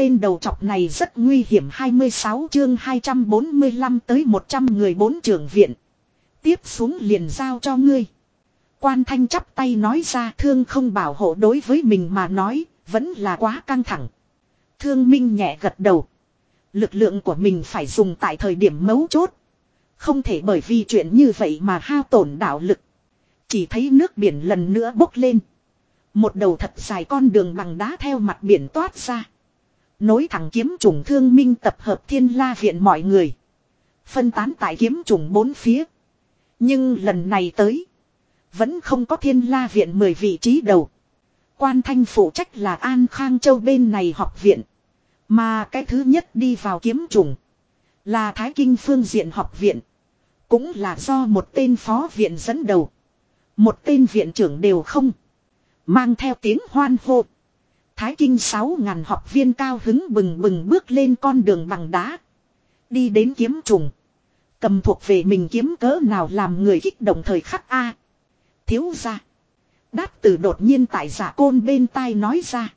tên đầu chọc này rất nguy hiểm 26 chương 245 tới 100 người bốn trưởng viện. Tiếp xuống liền giao cho ngươi. Quan thanh chắp tay nói ra thương không bảo hộ đối với mình mà nói, vẫn là quá căng thẳng. Thương minh nhẹ gật đầu. Lực lượng của mình phải dùng tại thời điểm mấu chốt. Không thể bởi vì chuyện như vậy mà hao tổn đạo lực. Chỉ thấy nước biển lần nữa bốc lên. Một đầu thật dài con đường bằng đá theo mặt biển toát ra. Nối thẳng kiếm trùng thương minh tập hợp thiên la viện mọi người. Phân tán tại kiếm trùng bốn phía. Nhưng lần này tới. Vẫn không có thiên la viện mười vị trí đầu. Quan thanh phụ trách là An Khang Châu bên này học viện. Mà cái thứ nhất đi vào kiếm trùng. Là Thái Kinh phương diện học viện. Cũng là do một tên phó viện dẫn đầu. Một tên viện trưởng đều không. Mang theo tiếng hoan hô. Thái Kinh sáu ngàn học viên cao hứng bừng bừng bước lên con đường bằng đá. Đi đến kiếm trùng. Cầm thuộc về mình kiếm cỡ nào làm người kích động thời khắc A. Thiếu ra. Đát tử đột nhiên tại giả côn bên tai nói ra.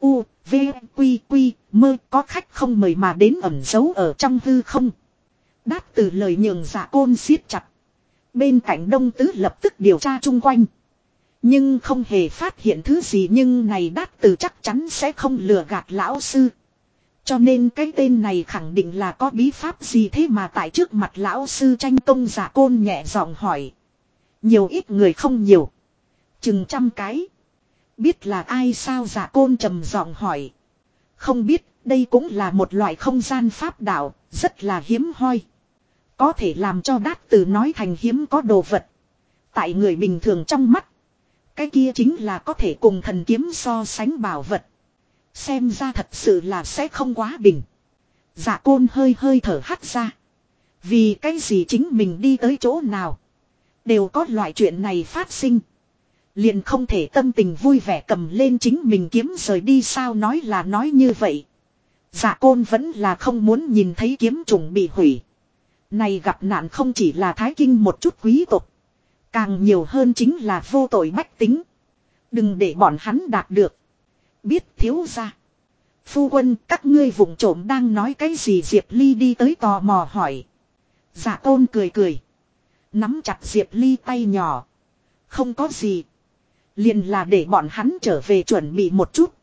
U, V, Quy, Quy, mơ có khách không mời mà đến ẩn giấu ở trong hư không. Đát tử lời nhường giả côn siết chặt. Bên cạnh đông tứ lập tức điều tra chung quanh. Nhưng không hề phát hiện thứ gì nhưng này đát tử chắc chắn sẽ không lừa gạt lão sư. Cho nên cái tên này khẳng định là có bí pháp gì thế mà tại trước mặt lão sư tranh công giả côn nhẹ giọng hỏi. Nhiều ít người không nhiều. Chừng trăm cái. Biết là ai sao giả côn trầm giọng hỏi. Không biết, đây cũng là một loại không gian pháp đạo, rất là hiếm hoi. Có thể làm cho đát từ nói thành hiếm có đồ vật. Tại người bình thường trong mắt. Cái kia chính là có thể cùng thần kiếm so sánh bảo vật. Xem ra thật sự là sẽ không quá bình. Dạ côn hơi hơi thở hắt ra. Vì cái gì chính mình đi tới chỗ nào. Đều có loại chuyện này phát sinh. Liền không thể tâm tình vui vẻ cầm lên chính mình kiếm rời đi sao nói là nói như vậy. Dạ côn vẫn là không muốn nhìn thấy kiếm trùng bị hủy. Này gặp nạn không chỉ là thái kinh một chút quý tộc. Càng nhiều hơn chính là vô tội bách tính. Đừng để bọn hắn đạt được. Biết thiếu ra. Phu quân, các ngươi vùng trộm đang nói cái gì Diệp Ly đi tới tò mò hỏi. Dạ tôn cười cười. Nắm chặt Diệp Ly tay nhỏ. Không có gì. Liền là để bọn hắn trở về chuẩn bị một chút.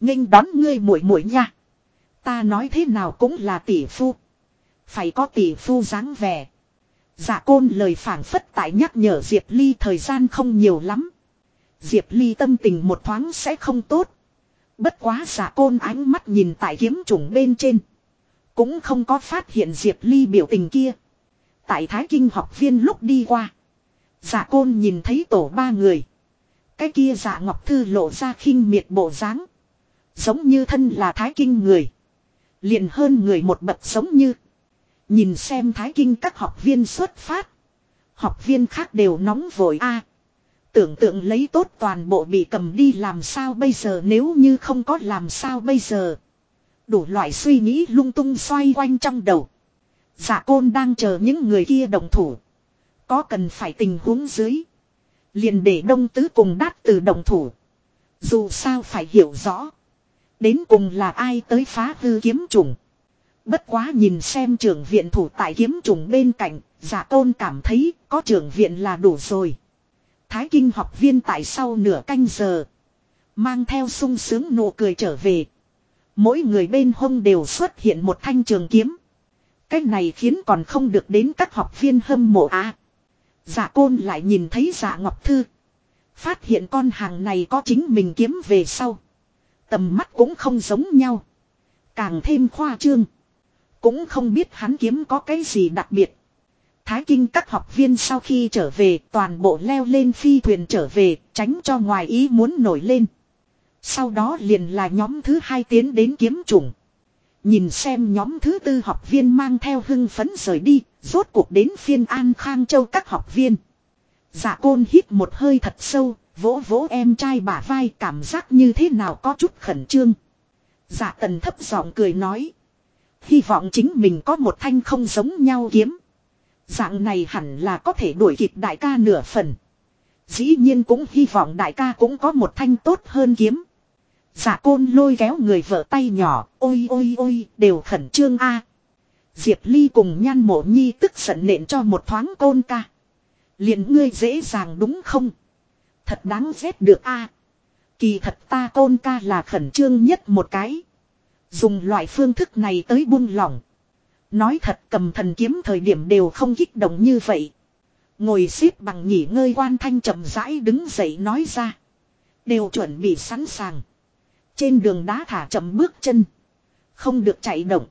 nghênh đón ngươi muội muội nha. Ta nói thế nào cũng là tỷ phu. Phải có tỷ phu dáng vẻ. Dạ côn lời phảng phất tại nhắc nhở Diệp Ly thời gian không nhiều lắm. Diệp Ly tâm tình một thoáng sẽ không tốt. Bất quá giả côn ánh mắt nhìn tại kiếm trùng bên trên. Cũng không có phát hiện Diệp Ly biểu tình kia. Tại Thái Kinh học viên lúc đi qua. Giả côn nhìn thấy tổ ba người. Cái kia giả ngọc thư lộ ra khinh miệt bộ dáng Giống như thân là Thái Kinh người. liền hơn người một bậc giống như. Nhìn xem Thái Kinh các học viên xuất phát. Học viên khác đều nóng vội a Tưởng tượng lấy tốt toàn bộ bị cầm đi làm sao bây giờ nếu như không có làm sao bây giờ. Đủ loại suy nghĩ lung tung xoay quanh trong đầu. Dạ côn đang chờ những người kia đồng thủ. Có cần phải tình huống dưới. Liền để đông tứ cùng đát từ đồng thủ. Dù sao phải hiểu rõ. Đến cùng là ai tới phá hư kiếm trùng. Bất quá nhìn xem trưởng viện thủ tại kiếm trùng bên cạnh. giả tôn cảm thấy có trưởng viện là đủ rồi. Thái kinh học viên tại sau nửa canh giờ. Mang theo sung sướng nụ cười trở về. Mỗi người bên hông đều xuất hiện một thanh trường kiếm. cách này khiến còn không được đến các học viên hâm mộ á. À. giả côn lại nhìn thấy giả ngọc thư. Phát hiện con hàng này có chính mình kiếm về sau. Tầm mắt cũng không giống nhau. Càng thêm khoa trương. Cũng không biết hắn kiếm có cái gì đặc biệt. Thái kinh các học viên sau khi trở về toàn bộ leo lên phi thuyền trở về tránh cho ngoài ý muốn nổi lên. Sau đó liền là nhóm thứ hai tiến đến kiếm chủng. Nhìn xem nhóm thứ tư học viên mang theo hưng phấn rời đi, rốt cuộc đến phiên An Khang Châu các học viên. Dạ côn hít một hơi thật sâu, vỗ vỗ em trai bả vai cảm giác như thế nào có chút khẩn trương. Dạ tần thấp giọng cười nói. Hy vọng chính mình có một thanh không giống nhau kiếm. Dạng này hẳn là có thể đuổi kịp đại ca nửa phần. Dĩ nhiên cũng hy vọng đại ca cũng có một thanh tốt hơn kiếm. Giả côn lôi kéo người vợ tay nhỏ, ôi ôi ôi, đều khẩn trương a. Diệp Ly cùng nhan mộ nhi tức giận nện cho một thoáng côn ca. liền ngươi dễ dàng đúng không? Thật đáng ghét được a. Kỳ thật ta côn ca là khẩn trương nhất một cái. Dùng loại phương thức này tới buông lỏng. Nói thật cầm thần kiếm thời điểm đều không kích động như vậy. Ngồi xếp bằng nghỉ ngơi quan thanh chậm rãi đứng dậy nói ra. Đều chuẩn bị sẵn sàng. Trên đường đá thả chậm bước chân. Không được chạy động.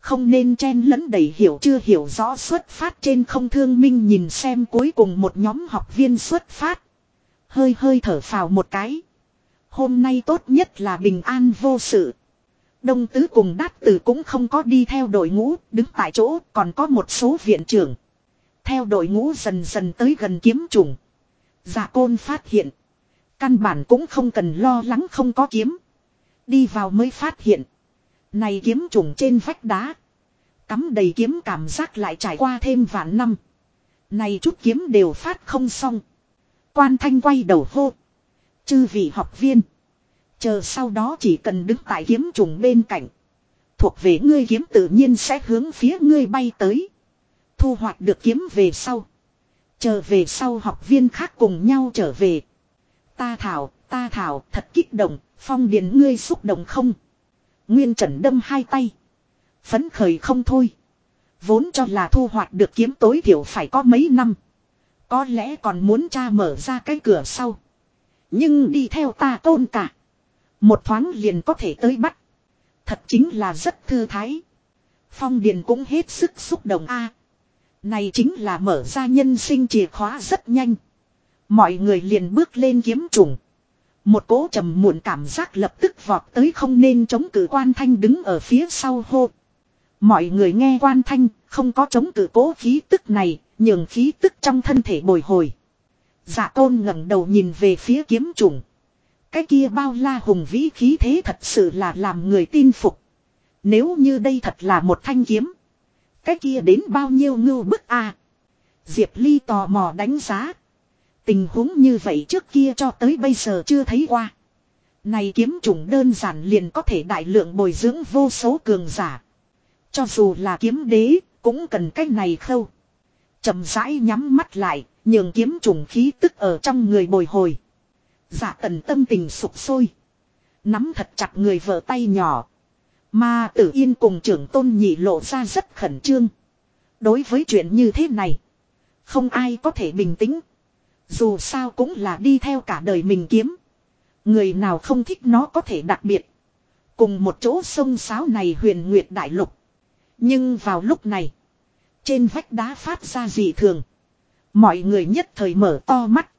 Không nên chen lẫn đầy hiểu chưa hiểu rõ xuất phát trên không thương minh nhìn xem cuối cùng một nhóm học viên xuất phát. Hơi hơi thở phào một cái. Hôm nay tốt nhất là bình an vô sự. Đông tứ cùng đát tử cũng không có đi theo đội ngũ, đứng tại chỗ còn có một số viện trưởng. Theo đội ngũ dần dần tới gần kiếm trùng. Giả côn phát hiện. Căn bản cũng không cần lo lắng không có kiếm. Đi vào mới phát hiện. Này kiếm trùng trên vách đá. Cắm đầy kiếm cảm giác lại trải qua thêm vạn năm. Này chút kiếm đều phát không xong. Quan thanh quay đầu hô. Chư vị học viên. Chờ sau đó chỉ cần đứng tại kiếm trùng bên cạnh. Thuộc về ngươi kiếm tự nhiên sẽ hướng phía ngươi bay tới. Thu hoạch được kiếm về sau. Chờ về sau học viên khác cùng nhau trở về. Ta thảo, ta thảo, thật kích động, phong điền ngươi xúc động không? Nguyên trần đâm hai tay. Phấn khởi không thôi. Vốn cho là thu hoạch được kiếm tối thiểu phải có mấy năm. Có lẽ còn muốn cha mở ra cái cửa sau. Nhưng đi theo ta tôn cả. Một thoáng liền có thể tới bắt. Thật chính là rất thư thái. Phong Điền cũng hết sức xúc động a. này chính là mở ra nhân sinh chìa khóa rất nhanh. Mọi người liền bước lên kiếm trùng. Một cố trầm muộn cảm giác lập tức vọt tới không nên chống cử quan thanh đứng ở phía sau hô. Mọi người nghe quan thanh, không có chống cử cố khí tức này, nhường khí tức trong thân thể bồi hồi. Dạ tôn ngẩng đầu nhìn về phía kiếm trùng. Cái kia bao la hùng vĩ khí thế thật sự là làm người tin phục. Nếu như đây thật là một thanh kiếm. Cái kia đến bao nhiêu ngưu bức a Diệp Ly tò mò đánh giá. Tình huống như vậy trước kia cho tới bây giờ chưa thấy qua. Này kiếm trùng đơn giản liền có thể đại lượng bồi dưỡng vô số cường giả. Cho dù là kiếm đế, cũng cần cách này khâu. chậm rãi nhắm mắt lại, nhường kiếm trùng khí tức ở trong người bồi hồi. Dạ tần tâm tình sụp sôi. Nắm thật chặt người vợ tay nhỏ. Mà tử yên cùng trưởng tôn nhị lộ ra rất khẩn trương. Đối với chuyện như thế này. Không ai có thể bình tĩnh. Dù sao cũng là đi theo cả đời mình kiếm. Người nào không thích nó có thể đặc biệt. Cùng một chỗ sông sáo này huyền nguyệt đại lục. Nhưng vào lúc này. Trên vách đá phát ra dị thường. Mọi người nhất thời mở to mắt.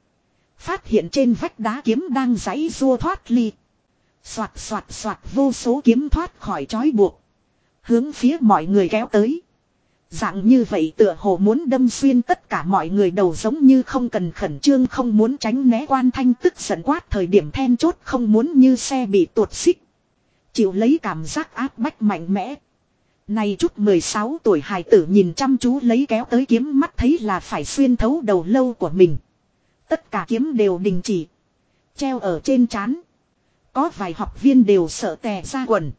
Phát hiện trên vách đá kiếm đang giãy rua thoát ly. Xoạt xoạt xoạt vô số kiếm thoát khỏi trói buộc. Hướng phía mọi người kéo tới. Dạng như vậy tựa hồ muốn đâm xuyên tất cả mọi người đầu giống như không cần khẩn trương, không muốn tránh né quan thanh tức giận quát thời điểm then chốt, không muốn như xe bị tuột xích. Chịu lấy cảm giác áp bách mạnh mẽ. Này chút 16 tuổi hài tử nhìn chăm chú lấy kéo tới kiếm mắt thấy là phải xuyên thấu đầu lâu của mình. Tất cả kiếm đều đình chỉ. Treo ở trên trán. Có vài học viên đều sợ tè ra quần.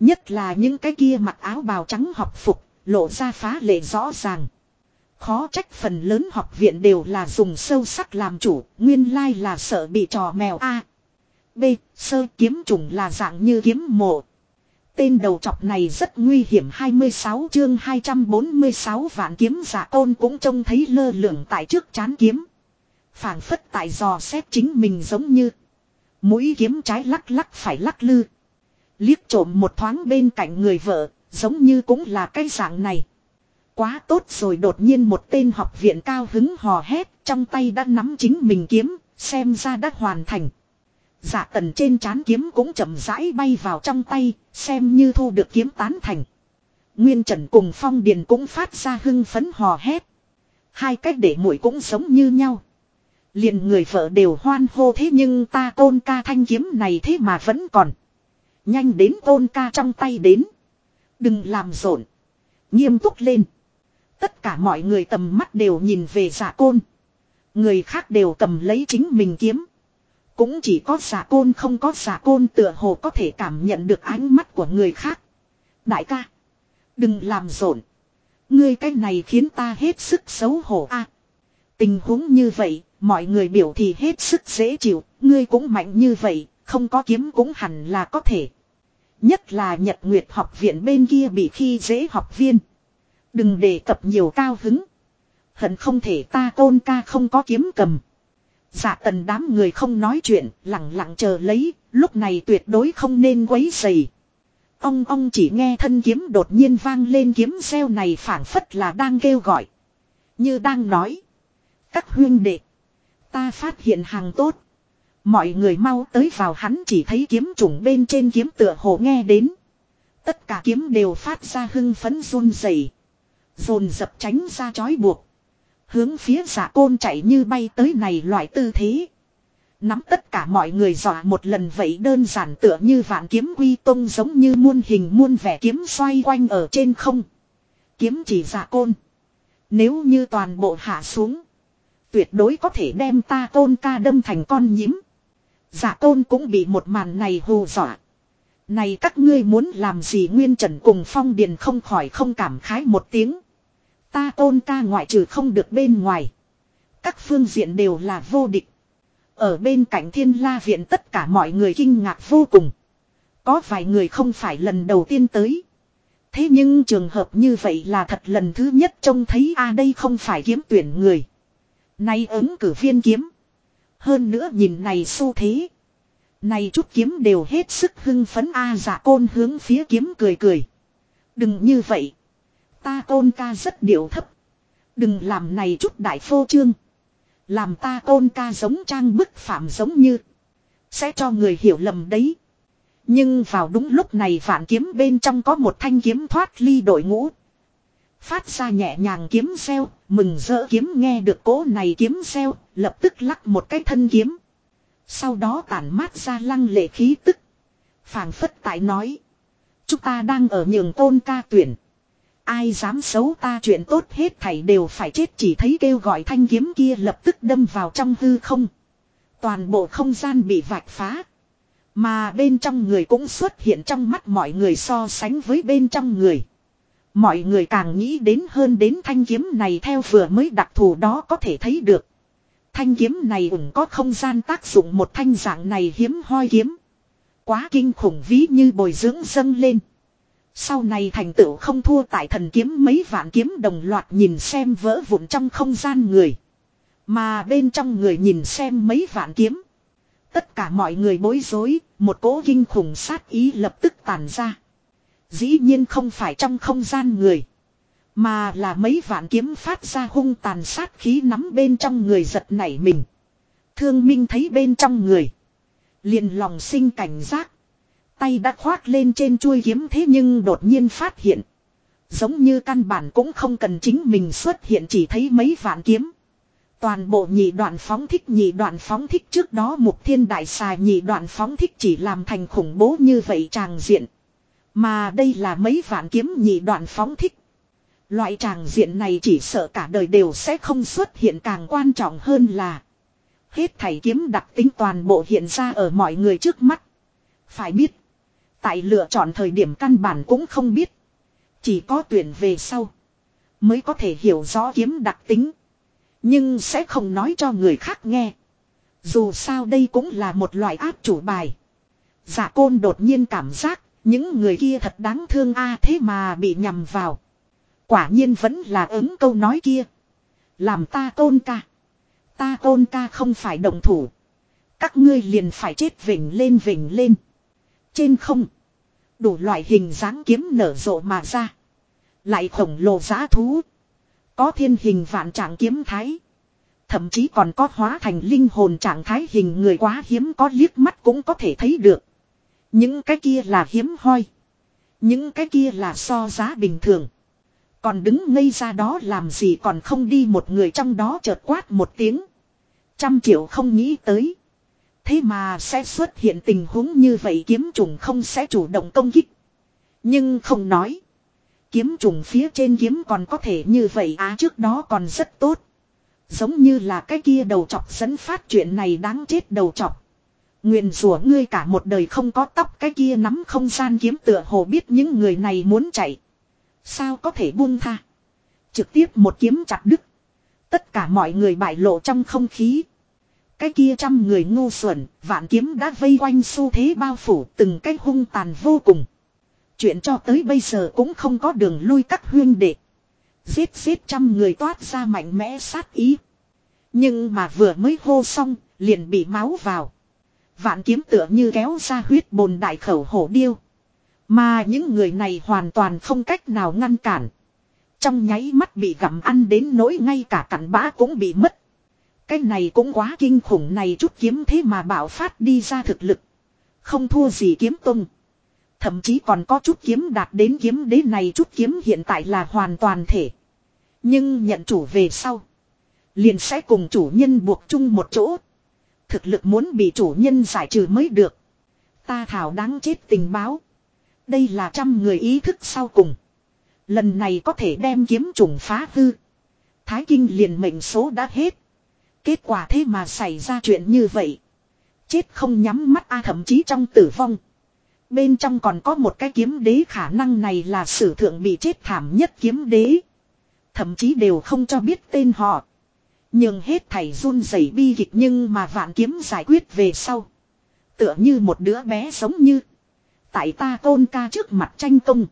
Nhất là những cái kia mặc áo bào trắng học phục, lộ ra phá lệ rõ ràng. Khó trách phần lớn học viện đều là dùng sâu sắc làm chủ, nguyên lai là sợ bị trò mèo A. B. Sơ kiếm trùng là dạng như kiếm mộ. Tên đầu chọc này rất nguy hiểm 26 chương 246 vạn kiếm giả tôn cũng trông thấy lơ lửng tại trước chán kiếm phảng phất tại dò xét chính mình giống như. Mũi kiếm trái lắc lắc phải lắc lư. Liếc trộm một thoáng bên cạnh người vợ, giống như cũng là cái dạng này. Quá tốt rồi đột nhiên một tên học viện cao hứng hò hét, trong tay đã nắm chính mình kiếm, xem ra đã hoàn thành. giả tần trên trán kiếm cũng chậm rãi bay vào trong tay, xem như thu được kiếm tán thành. Nguyên Trần cùng Phong Điền cũng phát ra hưng phấn hò hét. Hai cách để mũi cũng giống như nhau. Liền người vợ đều hoan hô thế nhưng ta tôn ca thanh kiếm này thế mà vẫn còn. Nhanh đến tôn ca trong tay đến. Đừng làm rộn. Nghiêm túc lên. Tất cả mọi người tầm mắt đều nhìn về giả côn. Người khác đều cầm lấy chính mình kiếm. Cũng chỉ có giả côn không có giả côn tựa hồ có thể cảm nhận được ánh mắt của người khác. Đại ca. Đừng làm rộn. Ngươi cái này khiến ta hết sức xấu hổ a. tình huống như vậy, mọi người biểu thì hết sức dễ chịu, ngươi cũng mạnh như vậy, không có kiếm cũng hẳn là có thể. Nhất là Nhật Nguyệt học viện bên kia bị khi dễ học viên. Đừng đề cập nhiều cao hứng. Hận không thể ta tôn ca không có kiếm cầm. Dạ tần đám người không nói chuyện, lặng lặng chờ lấy, lúc này tuyệt đối không nên quấy dày. Ông ông chỉ nghe thân kiếm đột nhiên vang lên kiếm xeo này phản phất là đang kêu gọi. Như đang nói. Các huyên đệ. Ta phát hiện hàng tốt. Mọi người mau tới vào hắn chỉ thấy kiếm trùng bên trên kiếm tựa hồ nghe đến. Tất cả kiếm đều phát ra hưng phấn run rẩy, rồn dập tránh ra chói buộc. Hướng phía giả côn chạy như bay tới này loại tư thế. Nắm tất cả mọi người dọa một lần vậy đơn giản tựa như vạn kiếm quy tông giống như muôn hình muôn vẻ kiếm xoay quanh ở trên không. Kiếm chỉ giả côn. Nếu như toàn bộ hạ xuống. Tuyệt đối có thể đem ta tôn ca đâm thành con nhím. Giả tôn cũng bị một màn này hù dọa. Này các ngươi muốn làm gì Nguyên Trần cùng Phong Điền không khỏi không cảm khái một tiếng. Ta tôn ca ngoại trừ không được bên ngoài. Các phương diện đều là vô địch. Ở bên cạnh thiên la viện tất cả mọi người kinh ngạc vô cùng. Có vài người không phải lần đầu tiên tới. Thế nhưng trường hợp như vậy là thật lần thứ nhất trông thấy a à đây không phải kiếm tuyển người. Nay ứng cử viên kiếm. Hơn nữa nhìn này xu thế. Này chút kiếm đều hết sức hưng phấn a à, côn hướng phía kiếm cười cười. Đừng như vậy. Ta côn ca rất điệu thấp. Đừng làm này chút đại phô trương. Làm ta côn ca giống trang bức phạm giống như. Sẽ cho người hiểu lầm đấy. Nhưng vào đúng lúc này vạn kiếm bên trong có một thanh kiếm thoát ly đội ngũ. Phát ra nhẹ nhàng kiếm xeo, mừng rỡ kiếm nghe được cỗ này kiếm xeo, lập tức lắc một cái thân kiếm. Sau đó tản mát ra lăng lệ khí tức. phảng phất tại nói. Chúng ta đang ở nhường tôn ca tuyển. Ai dám xấu ta chuyện tốt hết thảy đều phải chết chỉ thấy kêu gọi thanh kiếm kia lập tức đâm vào trong hư không. Toàn bộ không gian bị vạch phá. Mà bên trong người cũng xuất hiện trong mắt mọi người so sánh với bên trong người. Mọi người càng nghĩ đến hơn đến thanh kiếm này theo vừa mới đặc thù đó có thể thấy được. Thanh kiếm này ủng có không gian tác dụng một thanh dạng này hiếm hoi kiếm. Quá kinh khủng ví như bồi dưỡng dâng lên. Sau này thành tựu không thua tại thần kiếm mấy vạn kiếm đồng loạt nhìn xem vỡ vụn trong không gian người. Mà bên trong người nhìn xem mấy vạn kiếm. Tất cả mọi người bối rối, một cỗ kinh khủng sát ý lập tức tàn ra. Dĩ nhiên không phải trong không gian người. Mà là mấy vạn kiếm phát ra hung tàn sát khí nắm bên trong người giật nảy mình. Thương minh thấy bên trong người. liền lòng sinh cảnh giác. Tay đã khoác lên trên chuôi kiếm thế nhưng đột nhiên phát hiện. Giống như căn bản cũng không cần chính mình xuất hiện chỉ thấy mấy vạn kiếm. Toàn bộ nhị đoạn phóng thích, nhị đoạn phóng thích trước đó mục thiên đại xài nhị đoạn phóng thích chỉ làm thành khủng bố như vậy tràng diện. Mà đây là mấy vạn kiếm nhị đoạn phóng thích. Loại tràng diện này chỉ sợ cả đời đều sẽ không xuất hiện càng quan trọng hơn là. Hết thảy kiếm đặc tính toàn bộ hiện ra ở mọi người trước mắt. Phải biết. Tại lựa chọn thời điểm căn bản cũng không biết. Chỉ có tuyển về sau. Mới có thể hiểu rõ kiếm đặc tính. Nhưng sẽ không nói cho người khác nghe. Dù sao đây cũng là một loại áp chủ bài. Giả côn đột nhiên cảm giác những người kia thật đáng thương a, thế mà bị nhầm vào. Quả nhiên vẫn là ứng câu nói kia. Làm ta tôn ca. Ta tôn ca không phải đồng thủ. Các ngươi liền phải chết vỉnh lên vỉnh lên. Trên không. Đủ loại hình dáng kiếm nở rộ mà ra. Lại khổng lồ giá thú. Có thiên hình vạn trạng kiếm thái. Thậm chí còn có hóa thành linh hồn trạng thái hình người quá hiếm có liếc mắt cũng có thể thấy được. Những cái kia là hiếm hoi. Những cái kia là so giá bình thường. Còn đứng ngây ra đó làm gì còn không đi một người trong đó chợt quát một tiếng. Trăm triệu không nghĩ tới. Thế mà sẽ xuất hiện tình huống như vậy kiếm trùng không sẽ chủ động công kích. Nhưng không nói. Kiếm trùng phía trên kiếm còn có thể như vậy á trước đó còn rất tốt. Giống như là cái kia đầu chọc dẫn phát chuyện này đáng chết đầu chọc. Nguyện rủa ngươi cả một đời không có tóc cái kia nắm không gian kiếm tựa hồ biết những người này muốn chạy. Sao có thể buông tha. Trực tiếp một kiếm chặt đứt. Tất cả mọi người bại lộ trong không khí. Cái kia trăm người ngu xuẩn, vạn kiếm đã vây quanh xu thế bao phủ từng cái hung tàn vô cùng. Chuyện cho tới bây giờ cũng không có đường lui các huyên đệ. Giết giết trăm người toát ra mạnh mẽ sát ý. Nhưng mà vừa mới hô xong, liền bị máu vào. Vạn kiếm tựa như kéo ra huyết bồn đại khẩu hổ điêu. Mà những người này hoàn toàn không cách nào ngăn cản. Trong nháy mắt bị gặm ăn đến nỗi ngay cả cặn bã cũng bị mất. Cái này cũng quá kinh khủng này chút kiếm thế mà bảo phát đi ra thực lực. Không thua gì kiếm tung. Thậm chí còn có chút kiếm đạt đến kiếm đế này chút kiếm hiện tại là hoàn toàn thể. Nhưng nhận chủ về sau. Liền sẽ cùng chủ nhân buộc chung một chỗ. Thực lực muốn bị chủ nhân giải trừ mới được. Ta thảo đáng chết tình báo. Đây là trăm người ý thức sau cùng. Lần này có thể đem kiếm trùng phá hư. Thái kinh liền mệnh số đã hết. Kết quả thế mà xảy ra chuyện như vậy. Chết không nhắm mắt a, thậm chí trong tử vong. Bên trong còn có một cái kiếm đế, khả năng này là sử thượng bị chết thảm nhất kiếm đế. Thậm chí đều không cho biết tên họ. Nhưng hết thảy run rẩy bi kịch nhưng mà vạn kiếm giải quyết về sau. Tựa như một đứa bé giống như. Tại ta tôn ca trước mặt tranh công.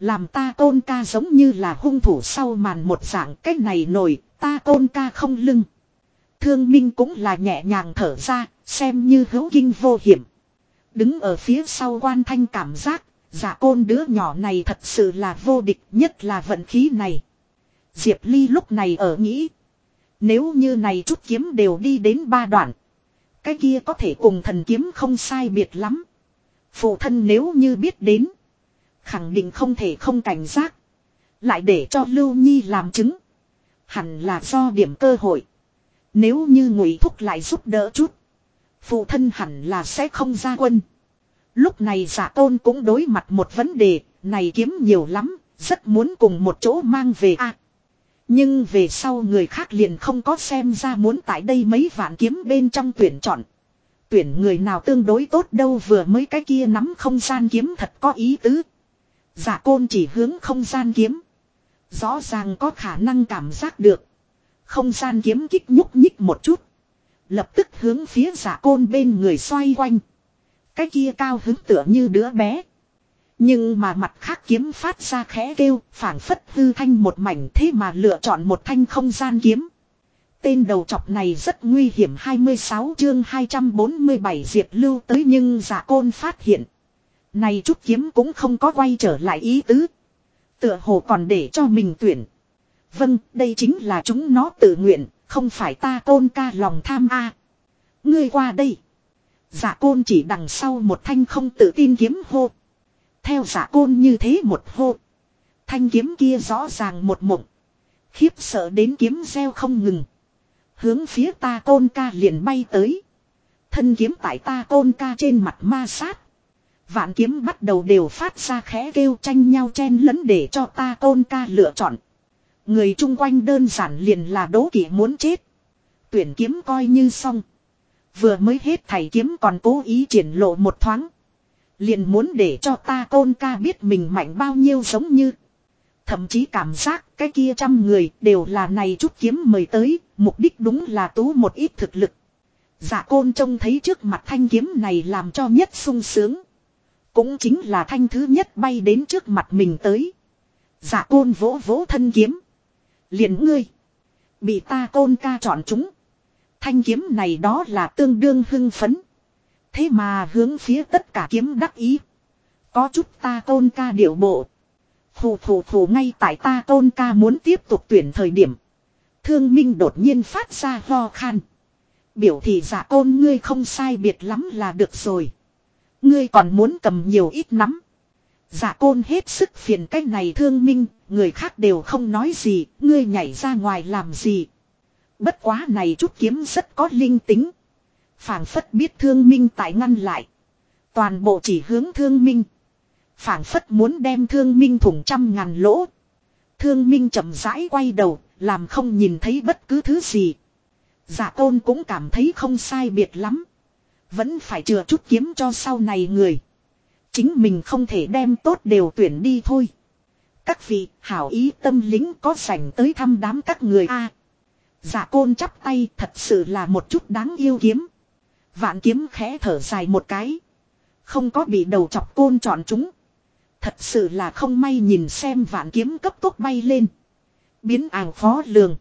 Làm ta tôn ca giống như là hung thủ sau màn một dạng cách này nổi, ta tôn ca không lưng. Thương minh cũng là nhẹ nhàng thở ra, xem như hữu kinh vô hiểm. Đứng ở phía sau quan thanh cảm giác, giả côn đứa nhỏ này thật sự là vô địch nhất là vận khí này. Diệp Ly lúc này ở nghĩ. Nếu như này chút kiếm đều đi đến ba đoạn. Cái kia có thể cùng thần kiếm không sai biệt lắm. Phụ thân nếu như biết đến. Khẳng định không thể không cảnh giác. Lại để cho Lưu Nhi làm chứng. Hẳn là do điểm cơ hội. Nếu như ngụy thúc lại giúp đỡ chút. Phụ thân hẳn là sẽ không ra quân. Lúc này giả tôn cũng đối mặt một vấn đề. Này kiếm nhiều lắm. Rất muốn cùng một chỗ mang về a nhưng về sau người khác liền không có xem ra muốn tại đây mấy vạn kiếm bên trong tuyển chọn. Tuyển người nào tương đối tốt đâu vừa mới cái kia nắm không gian kiếm thật có ý tứ. Giả côn chỉ hướng không gian kiếm. Rõ ràng có khả năng cảm giác được. Không gian kiếm kích nhúc nhích một chút. Lập tức hướng phía giả côn bên người xoay quanh. Cái kia cao hứng tựa như đứa bé. Nhưng mà mặt khác kiếm phát ra khẽ kêu, phảng phất hư thanh một mảnh thế mà lựa chọn một thanh không gian kiếm. Tên đầu chọc này rất nguy hiểm 26 chương 247 diệt lưu tới nhưng giả côn phát hiện. Này chút kiếm cũng không có quay trở lại ý tứ. Tựa hồ còn để cho mình tuyển. Vâng, đây chính là chúng nó tự nguyện, không phải ta côn ca lòng tham a. Ngươi qua đây. Giả côn chỉ đằng sau một thanh không tự tin kiếm hô. Theo giả côn như thế một hô. Thanh kiếm kia rõ ràng một mộng. Khiếp sợ đến kiếm gieo không ngừng. Hướng phía ta côn ca liền bay tới. Thân kiếm tại ta côn ca trên mặt ma sát. Vạn kiếm bắt đầu đều phát ra khẽ kêu tranh nhau chen lẫn để cho ta côn ca lựa chọn. Người chung quanh đơn giản liền là đố kỵ muốn chết. Tuyển kiếm coi như xong. Vừa mới hết thầy kiếm còn cố ý triển lộ một thoáng. Liền muốn để cho ta côn ca biết mình mạnh bao nhiêu giống như. Thậm chí cảm giác cái kia trăm người đều là này chút kiếm mời tới, mục đích đúng là tú một ít thực lực. Giả côn trông thấy trước mặt thanh kiếm này làm cho nhất sung sướng. Cũng chính là thanh thứ nhất bay đến trước mặt mình tới. Giả côn vỗ vỗ thân kiếm. liền ngươi. Bị ta côn ca chọn chúng. Thanh kiếm này đó là tương đương hưng phấn. Thế mà hướng phía tất cả kiếm đắc ý. Có chút ta tôn ca điệu bộ. Phù phù phù ngay tại ta tôn ca muốn tiếp tục tuyển thời điểm. Thương Minh đột nhiên phát ra ho khan. Biểu thị giả tôn ngươi không sai biệt lắm là được rồi. Ngươi còn muốn cầm nhiều ít nắm. Giả côn hết sức phiền cách này thương minh, người khác đều không nói gì, ngươi nhảy ra ngoài làm gì. Bất quá này chút kiếm rất có linh tính phảng phất biết thương minh tại ngăn lại. Toàn bộ chỉ hướng thương minh phảng phất muốn đem thương minh thủng trăm ngàn lỗ. Thương minh chậm rãi quay đầu, làm không nhìn thấy bất cứ thứ gì. Giả tôn cũng cảm thấy không sai biệt lắm. Vẫn phải chừa chút kiếm cho sau này người. Chính mình không thể đem tốt đều tuyển đi thôi. Các vị hảo ý tâm lính có sảnh tới thăm đám các người a giả côn chắp tay thật sự là một chút đáng yêu kiếm. Vạn kiếm khẽ thở dài một cái. Không có bị đầu chọc côn tròn chúng. Thật sự là không may nhìn xem vạn kiếm cấp tốc bay lên. Biến àng phó lường.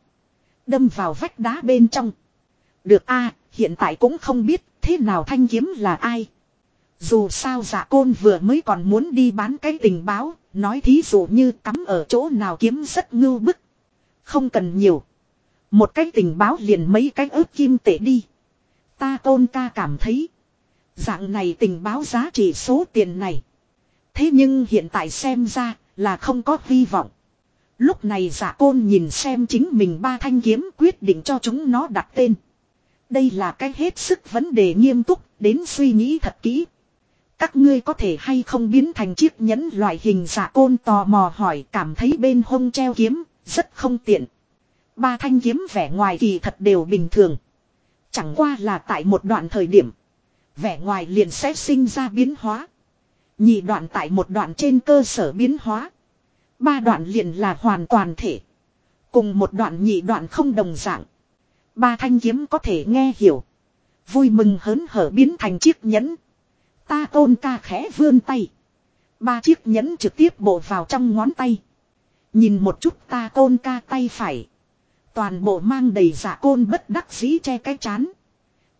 Đâm vào vách đá bên trong. Được a hiện tại cũng không biết thế nào thanh kiếm là ai. Dù sao giả côn vừa mới còn muốn đi bán cái tình báo, nói thí dụ như cắm ở chỗ nào kiếm rất ngưu bức. Không cần nhiều. Một cái tình báo liền mấy cái ớt kim tệ đi. Ta tôn ca cảm thấy. Dạng này tình báo giá trị số tiền này. Thế nhưng hiện tại xem ra là không có hy vọng. Lúc này giả côn nhìn xem chính mình ba thanh kiếm quyết định cho chúng nó đặt tên. Đây là cái hết sức vấn đề nghiêm túc, đến suy nghĩ thật kỹ. Các ngươi có thể hay không biến thành chiếc nhẫn loại hình giả côn tò mò hỏi cảm thấy bên hông treo kiếm, rất không tiện. Ba thanh kiếm vẻ ngoài kỳ thật đều bình thường. Chẳng qua là tại một đoạn thời điểm. Vẻ ngoài liền sẽ sinh ra biến hóa. Nhị đoạn tại một đoạn trên cơ sở biến hóa. Ba đoạn liền là hoàn toàn thể. Cùng một đoạn nhị đoạn không đồng dạng. Ba thanh kiếm có thể nghe hiểu. Vui mừng hớn hở biến thành chiếc nhẫn. Ta tôn ca khẽ vươn tay. Ba chiếc nhẫn trực tiếp bộ vào trong ngón tay. Nhìn một chút ta tôn ca tay phải. Toàn bộ mang đầy giả côn bất đắc dĩ che cái chán.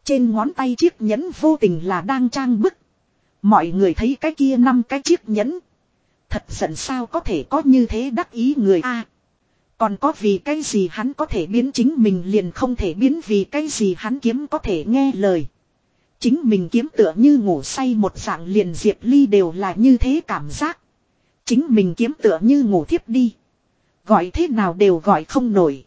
Trên ngón tay chiếc nhẫn vô tình là đang trang bức. Mọi người thấy cái kia năm cái chiếc nhẫn. Thật giận sao có thể có như thế đắc ý người a Còn có vì cái gì hắn có thể biến chính mình liền không thể biến vì cái gì hắn kiếm có thể nghe lời. Chính mình kiếm tựa như ngủ say một dạng liền diệp ly đều là như thế cảm giác. Chính mình kiếm tựa như ngủ thiếp đi. Gọi thế nào đều gọi không nổi.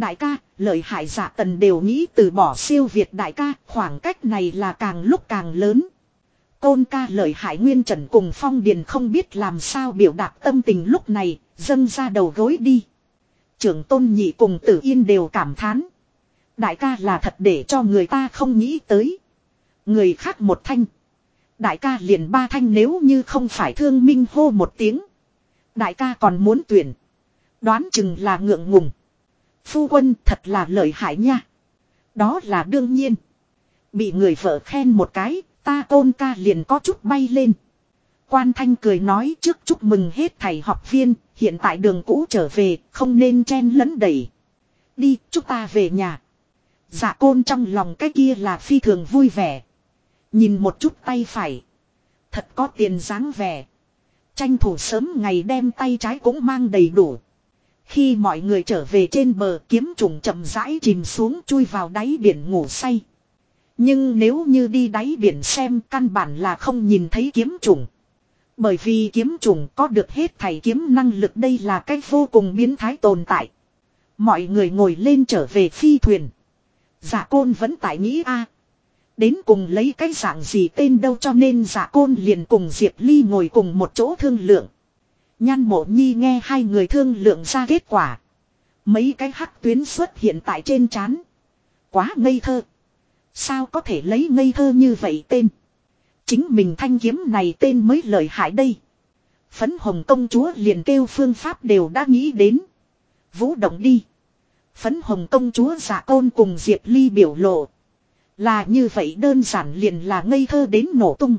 Đại ca, lợi hại giả tần đều nghĩ từ bỏ siêu Việt đại ca, khoảng cách này là càng lúc càng lớn. Côn ca lợi hại nguyên trần cùng phong điền không biết làm sao biểu đạt tâm tình lúc này, dâng ra đầu gối đi. Trưởng tôn nhị cùng tử yên đều cảm thán. Đại ca là thật để cho người ta không nghĩ tới. Người khác một thanh. Đại ca liền ba thanh nếu như không phải thương minh hô một tiếng. Đại ca còn muốn tuyển. Đoán chừng là ngượng ngùng. Phu quân thật là lợi hại nha. Đó là đương nhiên. Bị người vợ khen một cái, ta tôn ca liền có chút bay lên. Quan thanh cười nói trước chúc mừng hết thầy học viên, hiện tại đường cũ trở về, không nên chen lấn đẩy. Đi, chúng ta về nhà. Dạ côn trong lòng cái kia là phi thường vui vẻ. Nhìn một chút tay phải. Thật có tiền dáng vẻ. Tranh thủ sớm ngày đem tay trái cũng mang đầy đủ. Khi mọi người trở về trên bờ, kiếm trùng chậm rãi chìm xuống chui vào đáy biển ngủ say. Nhưng nếu như đi đáy biển xem, căn bản là không nhìn thấy kiếm trùng. Bởi vì kiếm trùng có được hết thảy kiếm năng lực đây là cách vô cùng biến thái tồn tại. Mọi người ngồi lên trở về phi thuyền. Giả côn vẫn tại nghĩ, a, Đến cùng lấy cái dạng gì tên đâu cho nên giả côn liền cùng Diệp Ly ngồi cùng một chỗ thương lượng. Nhan mộ nhi nghe hai người thương lượng ra kết quả. Mấy cái hắc tuyến xuất hiện tại trên trán. Quá ngây thơ. Sao có thể lấy ngây thơ như vậy tên. Chính mình thanh kiếm này tên mới lợi hại đây. Phấn hồng công chúa liền kêu phương pháp đều đã nghĩ đến. Vũ động đi. Phấn hồng công chúa giả côn cùng Diệp Ly biểu lộ. Là như vậy đơn giản liền là ngây thơ đến nổ tung.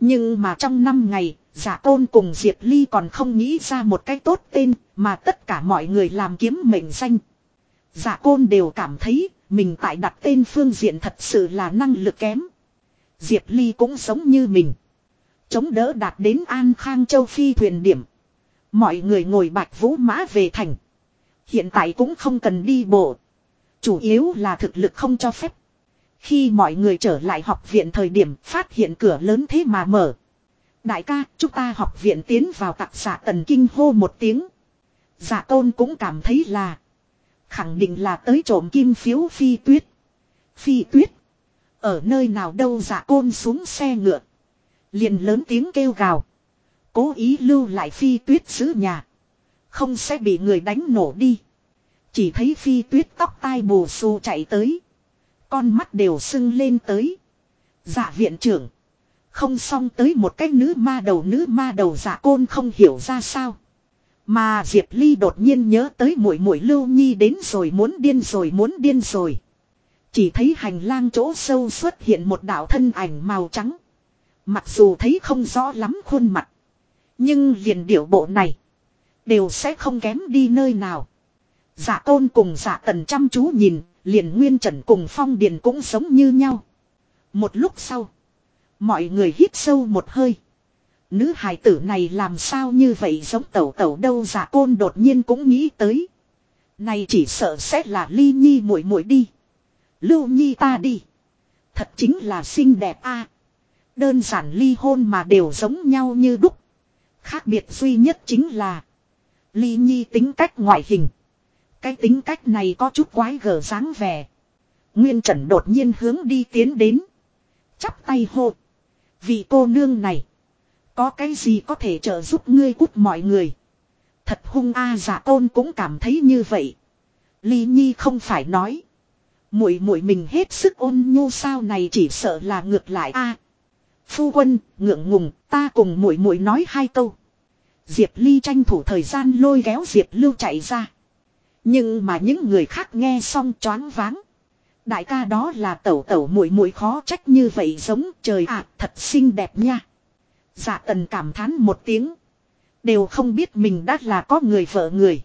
Nhưng mà trong năm ngày, giả tôn cùng Diệp Ly còn không nghĩ ra một cách tốt tên, mà tất cả mọi người làm kiếm mệnh danh. Giả côn đều cảm thấy, mình tại đặt tên phương diện thật sự là năng lực kém. Diệp Ly cũng giống như mình. Chống đỡ đạt đến An Khang Châu Phi thuyền điểm. Mọi người ngồi bạch vũ mã về thành. Hiện tại cũng không cần đi bộ. Chủ yếu là thực lực không cho phép. Khi mọi người trở lại học viện thời điểm phát hiện cửa lớn thế mà mở. Đại ca, chúng ta học viện tiến vào tặc giả tần kinh hô một tiếng. Giả tôn cũng cảm thấy là. Khẳng định là tới trộm kim phiếu phi tuyết. Phi tuyết. Ở nơi nào đâu giả côn xuống xe ngựa. Liền lớn tiếng kêu gào. Cố ý lưu lại phi tuyết giữ nhà. Không sẽ bị người đánh nổ đi. Chỉ thấy phi tuyết tóc tai bù xù chạy tới. Con mắt đều sưng lên tới. Dạ viện trưởng. Không xong tới một cái nữ ma đầu, nữ ma đầu giả côn không hiểu ra sao. Mà Diệp Ly đột nhiên nhớ tới muội muội lưu nhi đến rồi, muốn điên rồi, muốn điên rồi. Chỉ thấy hành lang chỗ sâu xuất hiện một đạo thân ảnh màu trắng. Mặc dù thấy không rõ lắm khuôn mặt. Nhưng liền điệu bộ này. Đều sẽ không kém đi nơi nào. Giả tôn cùng giả tần chăm chú nhìn. Liền nguyên trần cùng phong điền cũng giống như nhau. Một lúc sau. Mọi người hít sâu một hơi. Nữ hài tử này làm sao như vậy giống tẩu tẩu đâu giả côn đột nhiên cũng nghĩ tới. Này chỉ sợ sẽ là ly nhi muội muội đi. Lưu nhi ta đi. Thật chính là xinh đẹp a. Đơn giản ly hôn mà đều giống nhau như đúc. Khác biệt duy nhất chính là. Ly nhi tính cách ngoại hình. Cái tính cách này có chút quái gở dáng vẻ. Nguyên Trần đột nhiên hướng đi tiến đến. Chắp tay hô vì cô nương này. Có cái gì có thể trợ giúp ngươi cút mọi người. Thật hung a à, giả tôn cũng cảm thấy như vậy. Ly Nhi không phải nói. Muội muội mình hết sức ôn nhu sao này chỉ sợ là ngược lại a. phu quân, ngượng ngùng, ta cùng muội muội nói hai câu. Diệp Ly tranh thủ thời gian lôi kéo Diệp Lưu chạy ra. Nhưng mà những người khác nghe xong choáng váng. Đại ca đó là tẩu tẩu muội muội khó trách như vậy giống trời ạ, thật xinh đẹp nha. Dạ tần cảm thán một tiếng. Đều không biết mình đã là có người vợ người.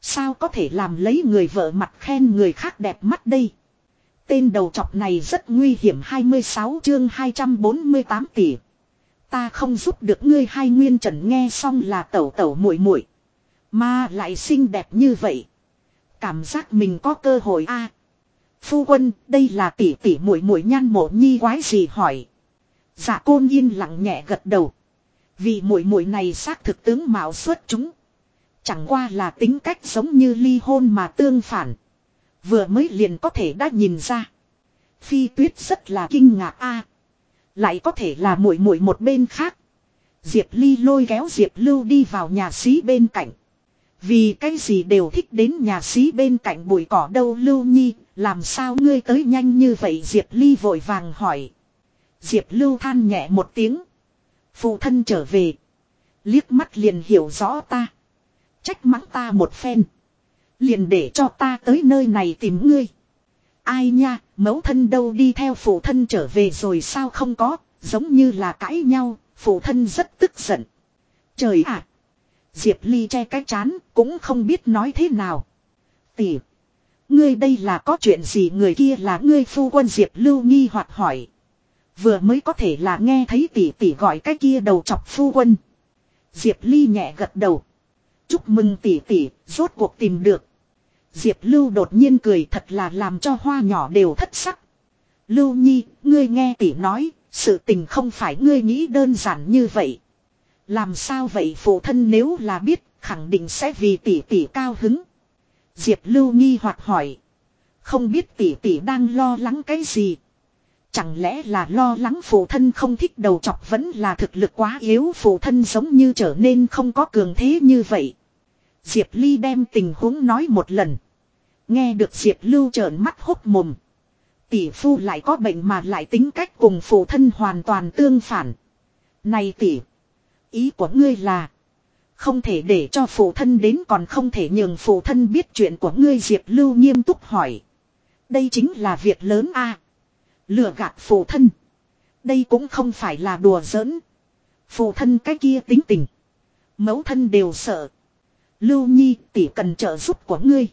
Sao có thể làm lấy người vợ mặt khen người khác đẹp mắt đây. Tên đầu chọc này rất nguy hiểm 26 chương 248 tỷ. Ta không giúp được ngươi, hai nguyên trần nghe xong là tẩu tẩu muội muội Mà lại xinh đẹp như vậy. Cảm giác mình có cơ hội a Phu quân, đây là tỷ tỷ muội muội nhan mộ nhi quái gì hỏi. Dạ côn yên lặng nhẹ gật đầu. Vì muội muội này xác thực tướng mạo xuất chúng. Chẳng qua là tính cách giống như ly hôn mà tương phản. Vừa mới liền có thể đã nhìn ra. Phi tuyết rất là kinh ngạc a Lại có thể là muội muội một bên khác. Diệp Ly lôi kéo Diệp Lưu đi vào nhà xí bên cạnh. Vì cái gì đều thích đến nhà xí bên cạnh bụi cỏ đâu Lưu Nhi, làm sao ngươi tới nhanh như vậy Diệp Ly vội vàng hỏi. Diệp Lưu than nhẹ một tiếng. Phụ thân trở về. Liếc mắt liền hiểu rõ ta. Trách mắng ta một phen. Liền để cho ta tới nơi này tìm ngươi. Ai nha, mẫu thân đâu đi theo phụ thân trở về rồi sao không có, giống như là cãi nhau, phụ thân rất tức giận. Trời ạ! Diệp Ly che cái chán, cũng không biết nói thế nào. Tỷ! Ngươi đây là có chuyện gì người kia là ngươi phu quân Diệp Lưu nghi hoặc hỏi. Vừa mới có thể là nghe thấy tỷ tỷ gọi cái kia đầu chọc phu quân. Diệp Ly nhẹ gật đầu. Chúc mừng tỷ tỷ, rốt cuộc tìm được. Diệp Lưu đột nhiên cười thật là làm cho hoa nhỏ đều thất sắc. Lưu Nhi, ngươi nghe tỷ nói, sự tình không phải ngươi nghĩ đơn giản như vậy. Làm sao vậy phụ thân nếu là biết, khẳng định sẽ vì tỷ tỷ cao hứng. Diệp Lưu nghi hoặc hỏi. Không biết tỷ tỷ đang lo lắng cái gì. Chẳng lẽ là lo lắng phụ thân không thích đầu chọc vẫn là thực lực quá yếu phụ thân giống như trở nên không có cường thế như vậy. Diệp Ly đem tình huống nói một lần. Nghe được Diệp Lưu trợn mắt hốc mồm. Tỷ phu lại có bệnh mà lại tính cách cùng phụ thân hoàn toàn tương phản. Này tỷ. Ý của ngươi là. Không thể để cho phụ thân đến còn không thể nhường phụ thân biết chuyện của ngươi Diệp Lưu nghiêm túc hỏi. Đây chính là việc lớn a Lừa gạt phụ thân. Đây cũng không phải là đùa giỡn. Phụ thân cái kia tính tình. Mẫu thân đều sợ. Lưu Nhi tỷ cần trợ giúp của ngươi.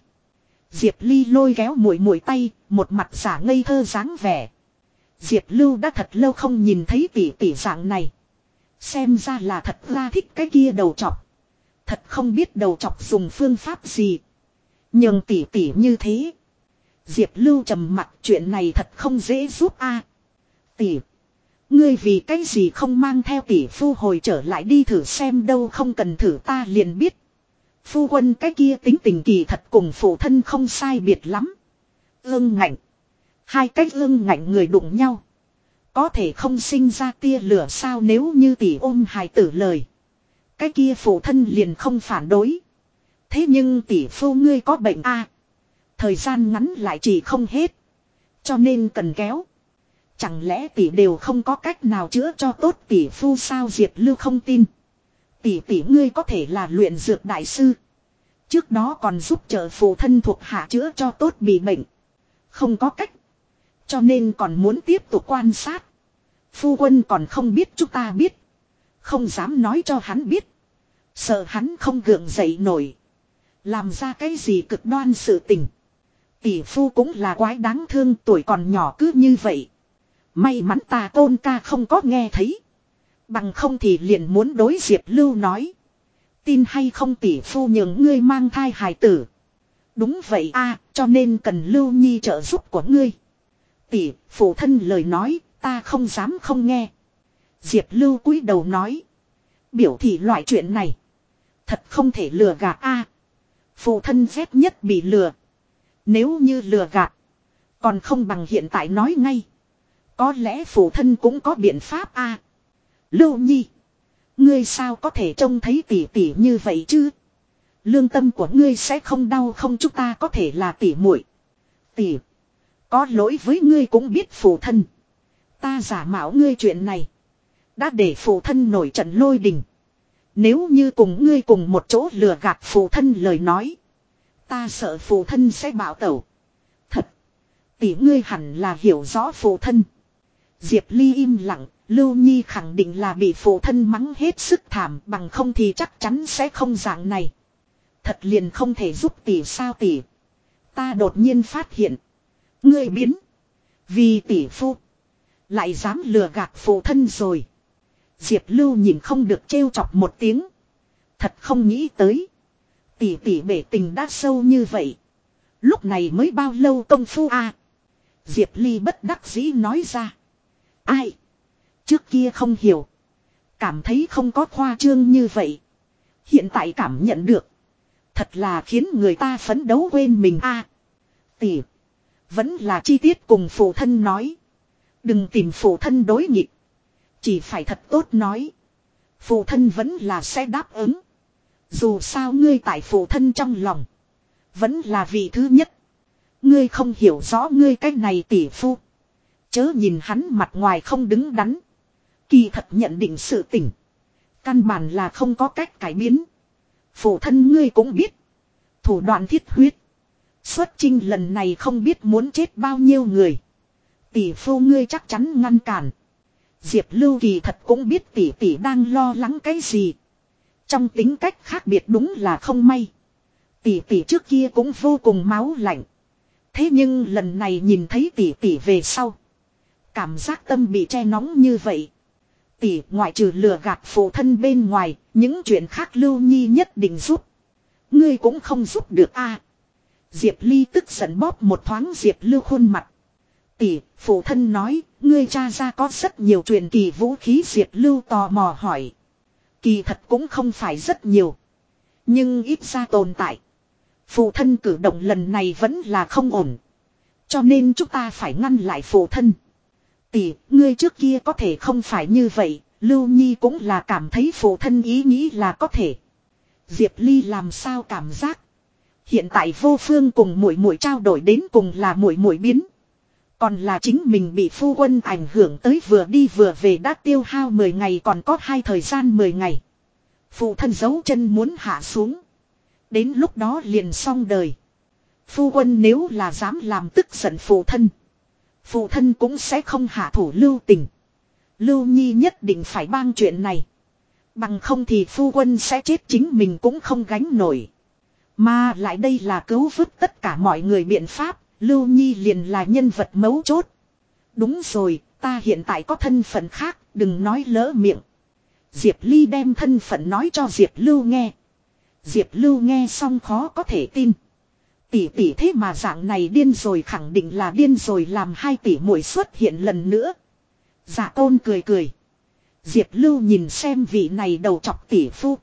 Diệp Ly lôi kéo mũi mũi tay, một mặt giả ngây thơ dáng vẻ. Diệp Lưu đã thật lâu không nhìn thấy tỷ tỷ dạng này. Xem ra là thật ra thích cái kia đầu chọc. Thật không biết đầu chọc dùng phương pháp gì. Nhưng tỷ tỷ như thế. Diệp Lưu trầm mặt, chuyện này thật không dễ giúp a. Tỷ. Ngươi vì cái gì không mang theo tỷ phu hồi trở lại đi thử xem đâu không cần thử ta liền biết. Phu quân cái kia tính tình kỳ thật cùng phụ thân không sai biệt lắm. Ương ngạnh. Hai cách ương ngạnh người đụng nhau. Có thể không sinh ra tia lửa sao nếu như tỷ ôm hài tử lời. Cái kia phụ thân liền không phản đối. Thế nhưng tỷ phu ngươi có bệnh a Thời gian ngắn lại chỉ không hết. Cho nên cần kéo. Chẳng lẽ tỷ đều không có cách nào chữa cho tốt tỷ phu sao Diệp Lưu không tin. Tỷ tỷ ngươi có thể là luyện dược đại sư. Trước đó còn giúp trợ phụ thân thuộc hạ chữa cho tốt bị bệnh. Không có cách. Cho nên còn muốn tiếp tục quan sát. Phu quân còn không biết chúng ta biết. Không dám nói cho hắn biết. Sợ hắn không gượng dậy nổi. Làm ra cái gì cực đoan sự tình. Tỷ phu cũng là quái đáng thương tuổi còn nhỏ cứ như vậy. May mắn ta tôn ca không có nghe thấy. Bằng không thì liền muốn đối Diệp Lưu nói. Tin hay không tỷ phu nhường ngươi mang thai hài tử. Đúng vậy a cho nên cần Lưu Nhi trợ giúp của ngươi. Tỷ, phụ thân lời nói, ta không dám không nghe. Diệp Lưu cúi đầu nói. Biểu thị loại chuyện này. Thật không thể lừa gạt a Phụ thân dép nhất bị lừa. Nếu như lừa gạt. Còn không bằng hiện tại nói ngay. Có lẽ phụ thân cũng có biện pháp a Lưu Nhi. Ngươi sao có thể trông thấy tỉ tỉ như vậy chứ? Lương tâm của ngươi sẽ không đau không chúng ta có thể là tỉ muội. Tỉ. Có lỗi với ngươi cũng biết phụ thân. Ta giả mạo ngươi chuyện này. Đã để phụ thân nổi trận lôi đình. Nếu như cùng ngươi cùng một chỗ lừa gạt phụ thân lời nói. Ta sợ phụ thân sẽ bảo tẩu. Thật. Tỷ ngươi hẳn là hiểu rõ phụ thân. Diệp Ly im lặng, Lưu Nhi khẳng định là bị phụ thân mắng hết sức thảm bằng không thì chắc chắn sẽ không dạng này. Thật liền không thể giúp tỷ sao tỷ. Ta đột nhiên phát hiện. Ngươi biến. Vì tỷ phu. Lại dám lừa gạt phụ thân rồi. Diệp Lưu nhìn không được trêu chọc một tiếng. Thật không nghĩ tới. Tỷ tỷ bể tình đã sâu như vậy. Lúc này mới bao lâu công phu a Diệp Ly bất đắc dĩ nói ra. Ai? Trước kia không hiểu. Cảm thấy không có khoa trương như vậy. Hiện tại cảm nhận được. Thật là khiến người ta phấn đấu quên mình a Tỷ. Vẫn là chi tiết cùng phụ thân nói. Đừng tìm phụ thân đối nghịch. Chỉ phải thật tốt nói. Phụ thân vẫn là sẽ đáp ứng. Dù sao ngươi tại phụ thân trong lòng. Vẫn là vị thứ nhất. Ngươi không hiểu rõ ngươi cách này tỷ phu. Chớ nhìn hắn mặt ngoài không đứng đắn. Kỳ thật nhận định sự tỉnh. Căn bản là không có cách cải biến. Phụ thân ngươi cũng biết. Thủ đoạn thiết huyết. Xuất trinh lần này không biết muốn chết bao nhiêu người. Tỷ phu ngươi chắc chắn ngăn cản. Diệp Lưu Kỳ thật cũng biết tỷ tỷ đang lo lắng cái gì. Trong tính cách khác biệt đúng là không may. Tỷ tỷ trước kia cũng vô cùng máu lạnh. Thế nhưng lần này nhìn thấy tỷ tỷ về sau. Cảm giác tâm bị che nóng như vậy. Tỷ ngoại trừ lừa gạt phụ thân bên ngoài, những chuyện khác Lưu Nhi nhất định giúp. Ngươi cũng không giúp được a. Diệp Ly tức giận bóp một thoáng Diệp Lưu khuôn mặt. Tỷ, phụ thân nói, ngươi cha ra có rất nhiều truyền kỳ vũ khí diệt Lưu tò mò hỏi. Kỳ thật cũng không phải rất nhiều. Nhưng ít ra tồn tại. Phụ thân cử động lần này vẫn là không ổn. Cho nên chúng ta phải ngăn lại phụ thân. Tỷ, ngươi trước kia có thể không phải như vậy, Lưu Nhi cũng là cảm thấy phụ thân ý nghĩ là có thể. Diệp Ly làm sao cảm giác? Hiện tại vô phương cùng muội muội trao đổi đến cùng là muội muội biến. Còn là chính mình bị phu quân ảnh hưởng tới vừa đi vừa về đã tiêu hao 10 ngày còn có hai thời gian 10 ngày. Phụ thân giấu chân muốn hạ xuống. Đến lúc đó liền xong đời. Phu quân nếu là dám làm tức giận phụ thân. Phụ thân cũng sẽ không hạ thủ lưu tình. Lưu Nhi nhất định phải bang chuyện này. Bằng không thì phu quân sẽ chết chính mình cũng không gánh nổi. Mà lại đây là cứu vớt tất cả mọi người biện pháp, Lưu Nhi liền là nhân vật mấu chốt. Đúng rồi, ta hiện tại có thân phận khác, đừng nói lỡ miệng. Diệp Ly đem thân phận nói cho Diệp Lưu nghe. Diệp Lưu nghe xong khó có thể tin. Tỷ tỷ thế mà dạng này điên rồi khẳng định là điên rồi làm hai tỷ muội xuất hiện lần nữa. Dạ tôn cười cười. Diệp Lưu nhìn xem vị này đầu chọc tỷ phu.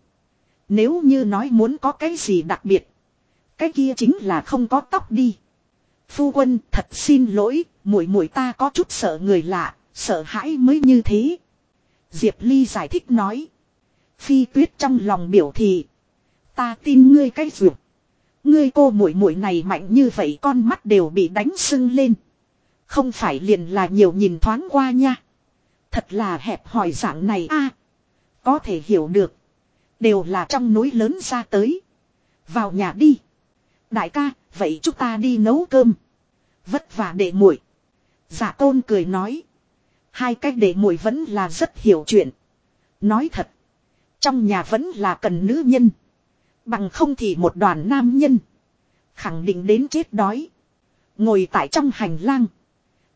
Nếu như nói muốn có cái gì đặc biệt. Cái kia chính là không có tóc đi. Phu quân thật xin lỗi, muội muội ta có chút sợ người lạ, sợ hãi mới như thế. Diệp Ly giải thích nói. Phi tuyết trong lòng biểu thị. Ta tin ngươi cái ruột. Ngươi cô muội muội này mạnh như vậy con mắt đều bị đánh sưng lên. Không phải liền là nhiều nhìn thoáng qua nha. Thật là hẹp hỏi dạng này a Có thể hiểu được. Đều là trong núi lớn ra tới. Vào nhà đi. Đại ca, vậy chúng ta đi nấu cơm. Vất vả để muội. Giả tôn cười nói. Hai cách để muội vẫn là rất hiểu chuyện. Nói thật. Trong nhà vẫn là cần nữ nhân. Bằng không thì một đoàn nam nhân. Khẳng định đến chết đói. Ngồi tại trong hành lang.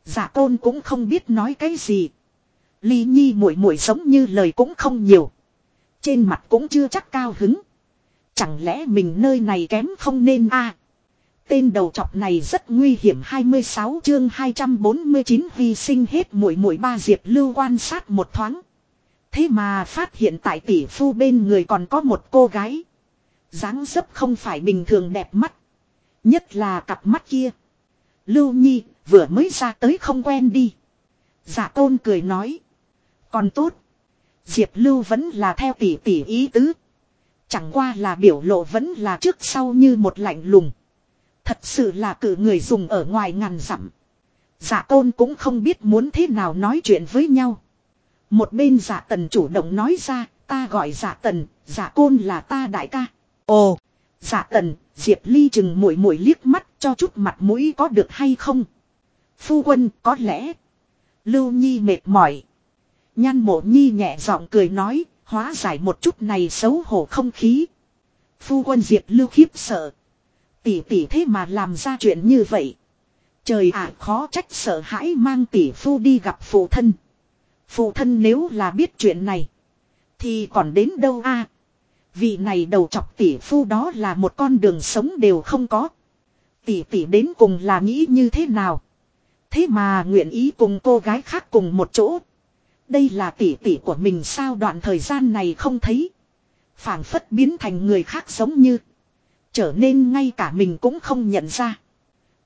Giả tôn cũng không biết nói cái gì. Ly nhi muội muội giống như lời cũng không nhiều. Trên mặt cũng chưa chắc cao hứng. Chẳng lẽ mình nơi này kém không nên a Tên đầu chọc này rất nguy hiểm 26 chương 249 hy sinh hết mũi mũi ba diệp lưu quan sát một thoáng. Thế mà phát hiện tại tỷ phu bên người còn có một cô gái. dáng dấp không phải bình thường đẹp mắt. Nhất là cặp mắt kia. Lưu Nhi, vừa mới ra tới không quen đi. Giả tôn cười nói. Còn tốt. Diệp Lưu vẫn là theo tỷ tỷ ý tứ. Chẳng qua là biểu lộ vẫn là trước sau như một lạnh lùng. Thật sự là cử người dùng ở ngoài ngàn dặm. Giả tôn cũng không biết muốn thế nào nói chuyện với nhau. Một bên giả tần chủ động nói ra, ta gọi giả tần, giả côn là ta đại ca. Ồ, giả tần, Diệp Ly chừng mũi mũi liếc mắt cho chút mặt mũi có được hay không. Phu quân có lẽ. Lưu Nhi mệt mỏi. Nhan mộ Nhi nhẹ giọng cười nói, hóa giải một chút này xấu hổ không khí. Phu quân Diệp Lưu khiếp sợ. Tỷ tỷ thế mà làm ra chuyện như vậy. Trời ạ, khó trách sợ hãi mang tỷ phu đi gặp phụ thân. Phụ thân nếu là biết chuyện này. Thì còn đến đâu a? Vị này đầu chọc tỷ phu đó là một con đường sống đều không có. Tỷ tỷ đến cùng là nghĩ như thế nào? Thế mà nguyện ý cùng cô gái khác cùng một chỗ. Đây là tỷ tỷ của mình sao đoạn thời gian này không thấy. phảng phất biến thành người khác giống như. Trở nên ngay cả mình cũng không nhận ra.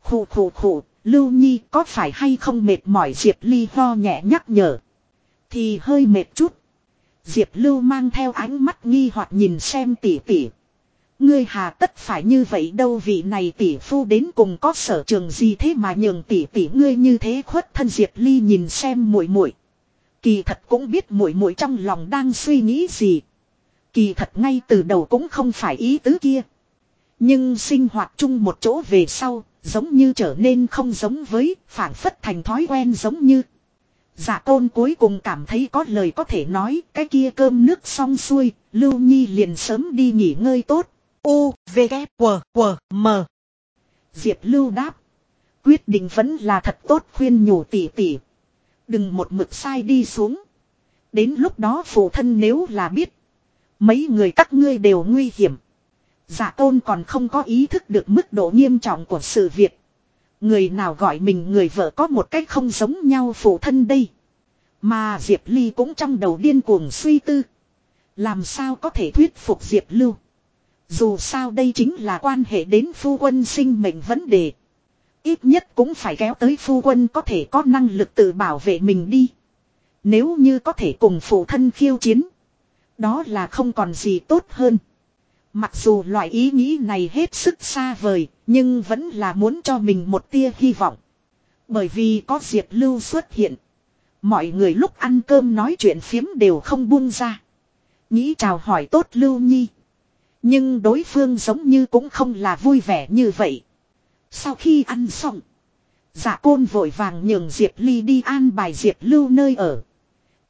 Khủ khủ khủ, Lưu Nhi có phải hay không mệt mỏi Diệp Ly ho nhẹ nhắc nhở. Thì hơi mệt chút. Diệp Lưu mang theo ánh mắt nghi hoặc nhìn xem tỷ tỷ. Ngươi hà tất phải như vậy đâu vị này tỷ phu đến cùng có sở trường gì thế mà nhường tỷ tỷ ngươi như thế khuất thân Diệp Ly nhìn xem muội muội. Kỳ thật cũng biết muội muội trong lòng đang suy nghĩ gì. Kỳ thật ngay từ đầu cũng không phải ý tứ kia. Nhưng sinh hoạt chung một chỗ về sau, giống như trở nên không giống với, phản phất thành thói quen giống như. giả tôn cuối cùng cảm thấy có lời có thể nói, cái kia cơm nước xong xuôi, Lưu Nhi liền sớm đi nghỉ ngơi tốt. U, V, K, W, W, M. Diệp Lưu đáp. Quyết định vẫn là thật tốt khuyên nhủ tỷ tỷ. Đừng một mực sai đi xuống. Đến lúc đó phụ thân nếu là biết. Mấy người các ngươi đều nguy hiểm. Giả tôn còn không có ý thức được mức độ nghiêm trọng của sự việc. Người nào gọi mình người vợ có một cách không giống nhau phụ thân đây. Mà Diệp Ly cũng trong đầu điên cuồng suy tư. Làm sao có thể thuyết phục Diệp Lưu. Dù sao đây chính là quan hệ đến phu quân sinh mệnh vấn đề. Ít nhất cũng phải kéo tới phu quân có thể có năng lực tự bảo vệ mình đi. Nếu như có thể cùng phụ thân khiêu chiến. Đó là không còn gì tốt hơn. Mặc dù loại ý nghĩ này hết sức xa vời, nhưng vẫn là muốn cho mình một tia hy vọng. Bởi vì có Diệp Lưu xuất hiện. Mọi người lúc ăn cơm nói chuyện phiếm đều không buông ra. Nghĩ chào hỏi tốt Lưu Nhi. Nhưng đối phương giống như cũng không là vui vẻ như vậy. Sau khi ăn xong. Giả côn vội vàng nhường Diệp Ly đi an bài Diệp Lưu nơi ở.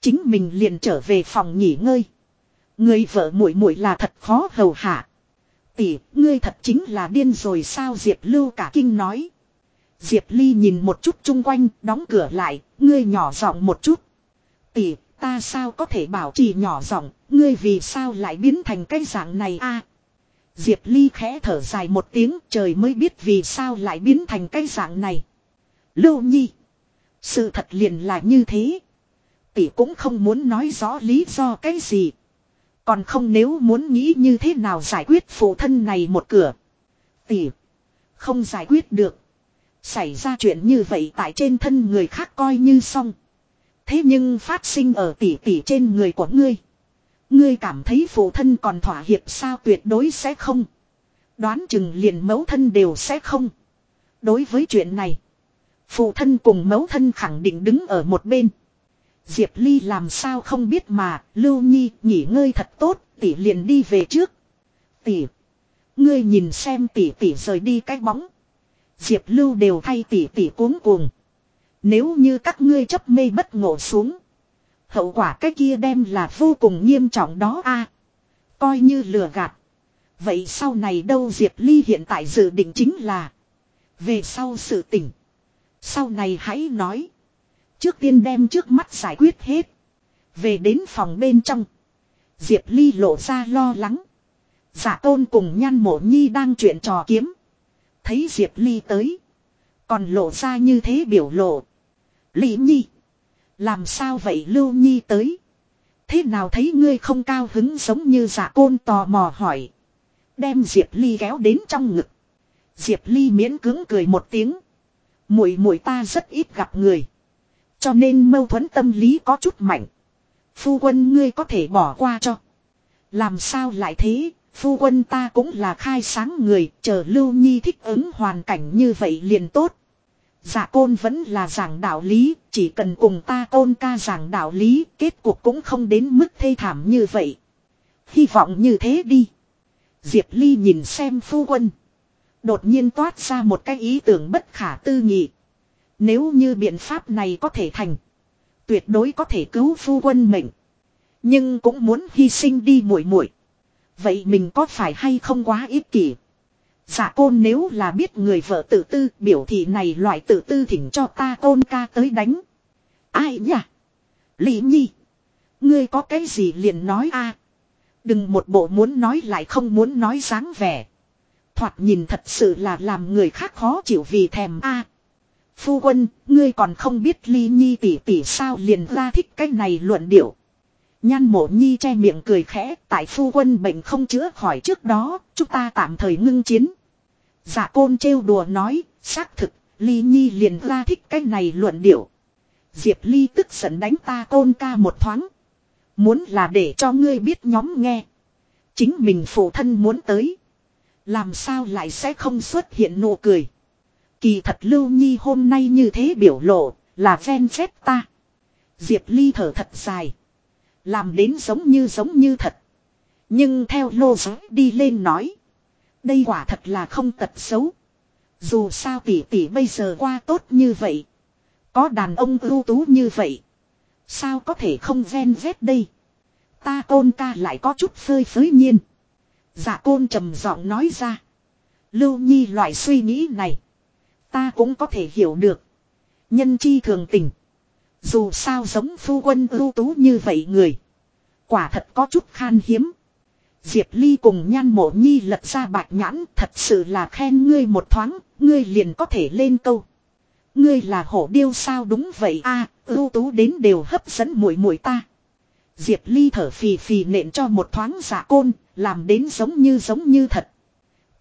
Chính mình liền trở về phòng nghỉ ngơi. Người vợ muội muội là thật khó hầu hạ. Tỷ, ngươi thật chính là điên rồi sao Diệp Lưu cả kinh nói. Diệp Ly nhìn một chút chung quanh, đóng cửa lại, ngươi nhỏ giọng một chút. Tỷ, ta sao có thể bảo trì nhỏ giọng, ngươi vì sao lại biến thành cái dạng này a? Diệp Ly khẽ thở dài một tiếng, trời mới biết vì sao lại biến thành cái dạng này. Lưu Nhi, sự thật liền là như thế. Tỷ cũng không muốn nói rõ lý do cái gì. Còn không nếu muốn nghĩ như thế nào giải quyết phụ thân này một cửa. Tỷ. Không giải quyết được. Xảy ra chuyện như vậy tại trên thân người khác coi như xong. Thế nhưng phát sinh ở tỷ tỷ trên người của ngươi. Ngươi cảm thấy phụ thân còn thỏa hiệp sao tuyệt đối sẽ không. Đoán chừng liền mẫu thân đều sẽ không. Đối với chuyện này. Phụ thân cùng mẫu thân khẳng định đứng ở một bên. Diệp Ly làm sao không biết mà, Lưu Nhi nghỉ ngơi thật tốt, tỷ liền đi về trước. Tỷ, ngươi nhìn xem tỷ tỷ rời đi cái bóng. Diệp Lưu đều thay tỷ tỷ cuống cuồng. Nếu như các ngươi chấp mê bất ngộ xuống. Hậu quả cái kia đem là vô cùng nghiêm trọng đó a à, Coi như lừa gạt. Vậy sau này đâu Diệp Ly hiện tại dự định chính là. Về sau sự tỉnh. Sau này hãy nói. Trước tiên đem trước mắt giải quyết hết. Về đến phòng bên trong. Diệp Ly lộ ra lo lắng. Giả tôn cùng nhan mộ nhi đang chuyện trò kiếm. Thấy Diệp Ly tới. Còn lộ ra như thế biểu lộ. Lý Nhi. Làm sao vậy Lưu Nhi tới. Thế nào thấy ngươi không cao hứng giống như giả côn tò mò hỏi. Đem Diệp Ly kéo đến trong ngực. Diệp Ly miễn cứng cười một tiếng. Muội muội ta rất ít gặp người. Cho nên mâu thuẫn tâm lý có chút mạnh. Phu quân ngươi có thể bỏ qua cho. Làm sao lại thế, phu quân ta cũng là khai sáng người, chờ Lưu Nhi thích ứng hoàn cảnh như vậy liền tốt. Giả côn vẫn là giảng đạo lý, chỉ cần cùng ta côn ca giảng đạo lý, kết cuộc cũng không đến mức thê thảm như vậy. Hy vọng như thế đi. Diệp Ly nhìn xem phu quân. Đột nhiên toát ra một cái ý tưởng bất khả tư nghị. Nếu như biện pháp này có thể thành. Tuyệt đối có thể cứu phu quân mệnh. Nhưng cũng muốn hy sinh đi muội muội. Vậy mình có phải hay không quá ích kỷ? Dạ côn nếu là biết người vợ tự tư, biểu thị này loại tự tư thỉnh cho ta côn ca tới đánh. Ai nhỉ? Lý nhi. Ngươi có cái gì liền nói a Đừng một bộ muốn nói lại không muốn nói dáng vẻ. Thoạt nhìn thật sự là làm người khác khó chịu vì thèm a Phu quân, ngươi còn không biết ly nhi tỷ tỷ sao liền ra thích cái này luận điệu. Nhan mộ nhi che miệng cười khẽ, tại phu quân bệnh không chữa khỏi trước đó, chúng ta tạm thời ngưng chiến. Giả côn trêu đùa nói, xác thực, ly nhi liền ra thích cái này luận điệu. Diệp ly tức giận đánh ta côn ca một thoáng. Muốn là để cho ngươi biết nhóm nghe. Chính mình phụ thân muốn tới. Làm sao lại sẽ không xuất hiện nụ cười. Kỳ thật Lưu Nhi hôm nay như thế biểu lộ, là ven phép ta. Diệp Ly thở thật dài. Làm đến giống như giống như thật. Nhưng theo lô giới đi lên nói. Đây quả thật là không tật xấu. Dù sao tỷ tỷ bây giờ qua tốt như vậy. Có đàn ông ưu tú như vậy. Sao có thể không ven vét đây. Ta côn ca lại có chút phơi phới nhiên. Dạ côn trầm giọng nói ra. Lưu Nhi loại suy nghĩ này. Ta cũng có thể hiểu được. Nhân chi thường tình. Dù sao giống phu quân ưu tú như vậy người. Quả thật có chút khan hiếm. Diệp Ly cùng nhan mộ nhi lật ra bạch nhãn thật sự là khen ngươi một thoáng, ngươi liền có thể lên câu. Ngươi là hổ điêu sao đúng vậy a ưu tú đến đều hấp dẫn mũi mũi ta. Diệp Ly thở phì phì nện cho một thoáng giả côn, làm đến giống như giống như thật.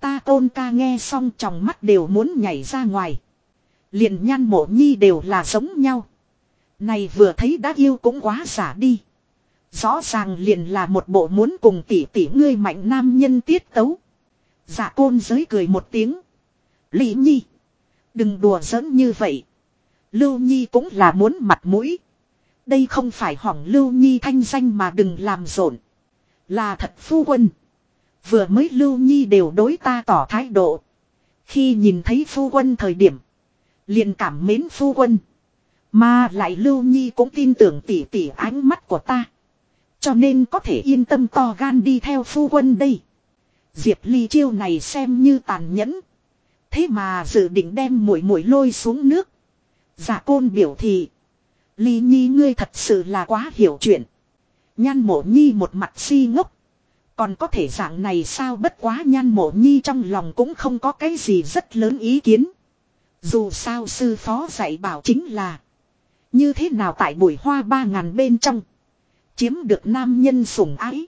Ta tôn ca nghe xong trong mắt đều muốn nhảy ra ngoài. Liền nhan mộ nhi đều là giống nhau. Này vừa thấy đã yêu cũng quá giả đi. Rõ ràng liền là một bộ muốn cùng tỷ tỷ ngươi mạnh nam nhân tiết tấu. Dạ côn giới cười một tiếng. Lý nhi. Đừng đùa giỡn như vậy. Lưu nhi cũng là muốn mặt mũi. Đây không phải hỏng lưu nhi thanh danh mà đừng làm rộn. Là thật phu quân. Vừa mới Lưu Nhi đều đối ta tỏ thái độ. Khi nhìn thấy phu quân thời điểm. liền cảm mến phu quân. Mà lại Lưu Nhi cũng tin tưởng tỉ tỉ ánh mắt của ta. Cho nên có thể yên tâm to gan đi theo phu quân đây. Diệp Ly chiêu này xem như tàn nhẫn. Thế mà dự định đem mũi mũi lôi xuống nước. Giả côn biểu thị. Ly Nhi ngươi thật sự là quá hiểu chuyện. Nhan mộ nhi một mặt si ngốc. Còn có thể dạng này sao bất quá nhan mộ nhi trong lòng cũng không có cái gì rất lớn ý kiến. Dù sao sư phó dạy bảo chính là. Như thế nào tại buổi hoa ba ngàn bên trong. Chiếm được nam nhân sủng ái.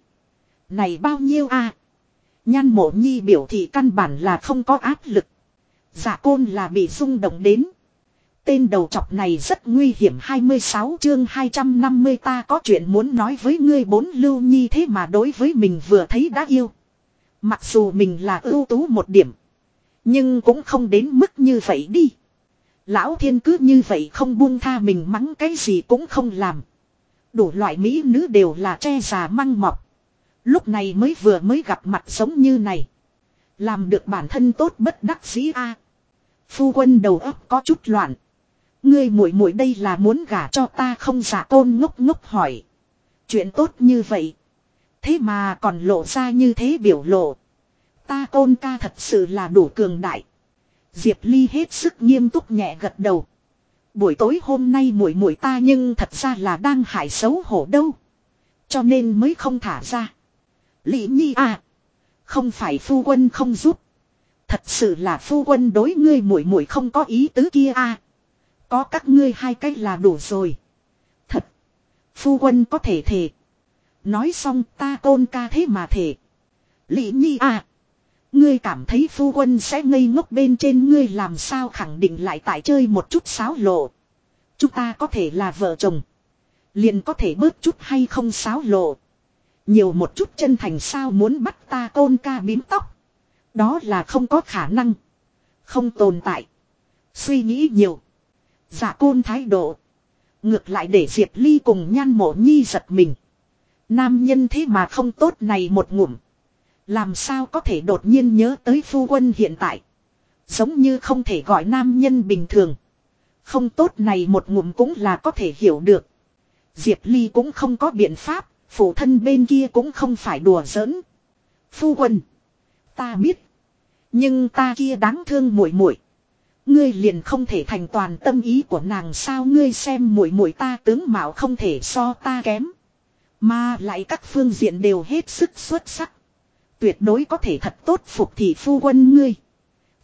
Này bao nhiêu a Nhan mộ nhi biểu thị căn bản là không có áp lực. Giả côn là bị rung động đến. Tên đầu chọc này rất nguy hiểm 26 chương 250 ta có chuyện muốn nói với ngươi bốn lưu nhi thế mà đối với mình vừa thấy đã yêu. Mặc dù mình là ưu tú một điểm. Nhưng cũng không đến mức như vậy đi. Lão thiên cứ như vậy không buông tha mình, mắng cái gì cũng không làm. Đủ loại mỹ nữ đều là che già măng mọc. Lúc này mới vừa mới gặp mặt giống như này. Làm được bản thân tốt bất đắc dĩ a. Phu quân đầu óc có chút loạn. Ngươi muội muội đây là muốn gả cho ta không giả tôn ngốc ngốc hỏi. Chuyện tốt như vậy. Thế mà còn lộ ra như thế biểu lộ. Ta tôn ca thật sự là đủ cường đại. Diệp Ly hết sức nghiêm túc nhẹ gật đầu. Buổi tối hôm nay muội muội ta nhưng thật ra là đang hại xấu hổ đâu. Cho nên mới không thả ra. Lý Nhi à. Không phải phu quân không giúp. Thật sự là phu quân đối ngươi muội muội không có ý tứ kia à. Có các ngươi hai cái là đủ rồi. Thật. Phu quân có thể thể. Nói xong ta tôn ca thế mà thể. Lý Nhi à. Ngươi cảm thấy phu quân sẽ ngây ngốc bên trên ngươi làm sao khẳng định lại tại chơi một chút sáo lộ. Chúng ta có thể là vợ chồng. Liền có thể bớt chút hay không sáo lộ. Nhiều một chút chân thành sao muốn bắt ta tôn ca bím tóc. Đó là không có khả năng. Không tồn tại. Suy nghĩ nhiều. Giả côn thái độ. Ngược lại để Diệp Ly cùng nhan mộ nhi giật mình. Nam nhân thế mà không tốt này một ngụm. Làm sao có thể đột nhiên nhớ tới phu quân hiện tại. Giống như không thể gọi nam nhân bình thường. Không tốt này một ngụm cũng là có thể hiểu được. Diệp Ly cũng không có biện pháp, phụ thân bên kia cũng không phải đùa giỡn. Phu quân. Ta biết. Nhưng ta kia đáng thương muội muội Ngươi liền không thể thành toàn tâm ý của nàng sao ngươi xem muội muội ta tướng mạo không thể so ta kém. Mà lại các phương diện đều hết sức xuất sắc. Tuyệt đối có thể thật tốt phục thị phu quân ngươi.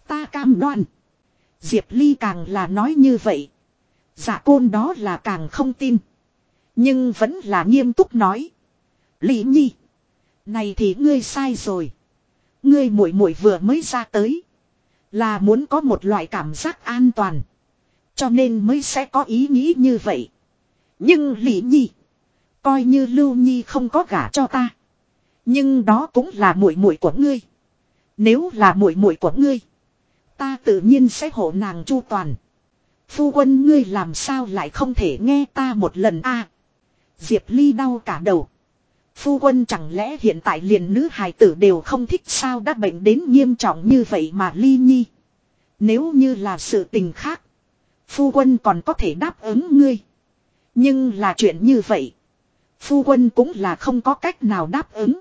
Ta cam đoan. Diệp Ly càng là nói như vậy. Giả dạ côn đó là càng không tin. Nhưng vẫn là nghiêm túc nói. Lý Nhi. Này thì ngươi sai rồi. Ngươi muội muội vừa mới ra tới. Là muốn có một loại cảm giác an toàn. Cho nên mới sẽ có ý nghĩ như vậy. Nhưng Lý Nhi. Coi như Lưu Nhi không có gả cho ta. Nhưng đó cũng là muội muội của ngươi. Nếu là muội muội của ngươi, ta tự nhiên sẽ hộ nàng chu toàn. Phu quân ngươi làm sao lại không thể nghe ta một lần a? Diệp Ly đau cả đầu. Phu quân chẳng lẽ hiện tại liền nữ hài tử đều không thích sao đã bệnh đến nghiêm trọng như vậy mà Ly Nhi. Nếu như là sự tình khác. Phu quân còn có thể đáp ứng ngươi. Nhưng là chuyện như vậy. Phu quân cũng là không có cách nào đáp ứng.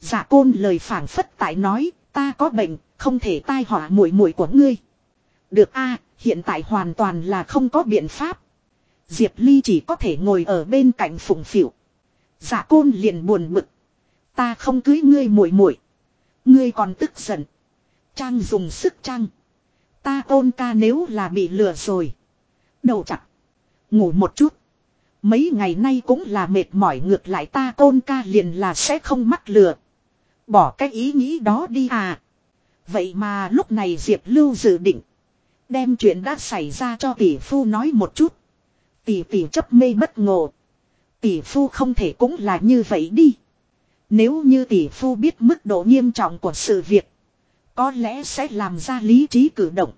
Giả côn lời phảng phất tại nói, ta có bệnh, không thể tai họa muội muội của ngươi. Được a, hiện tại hoàn toàn là không có biện pháp. Diệp Ly chỉ có thể ngồi ở bên cạnh phụng phịu. Giả côn liền buồn bực. Ta không cưới ngươi muội muội, ngươi còn tức giận. Trang dùng sức trang. Ta ôn ca nếu là bị lừa rồi. Đầu chặt. Ngủ một chút. Mấy ngày nay cũng là mệt mỏi ngược lại ta ôn ca liền là sẽ không mắc lừa. Bỏ cái ý nghĩ đó đi à. Vậy mà lúc này Diệp Lưu dự định. Đem chuyện đã xảy ra cho tỷ phu nói một chút. Tỷ tỷ chấp mê bất ngộ. Tỷ phu không thể cũng là như vậy đi. Nếu như tỷ phu biết mức độ nghiêm trọng của sự việc. Có lẽ sẽ làm ra lý trí cử động.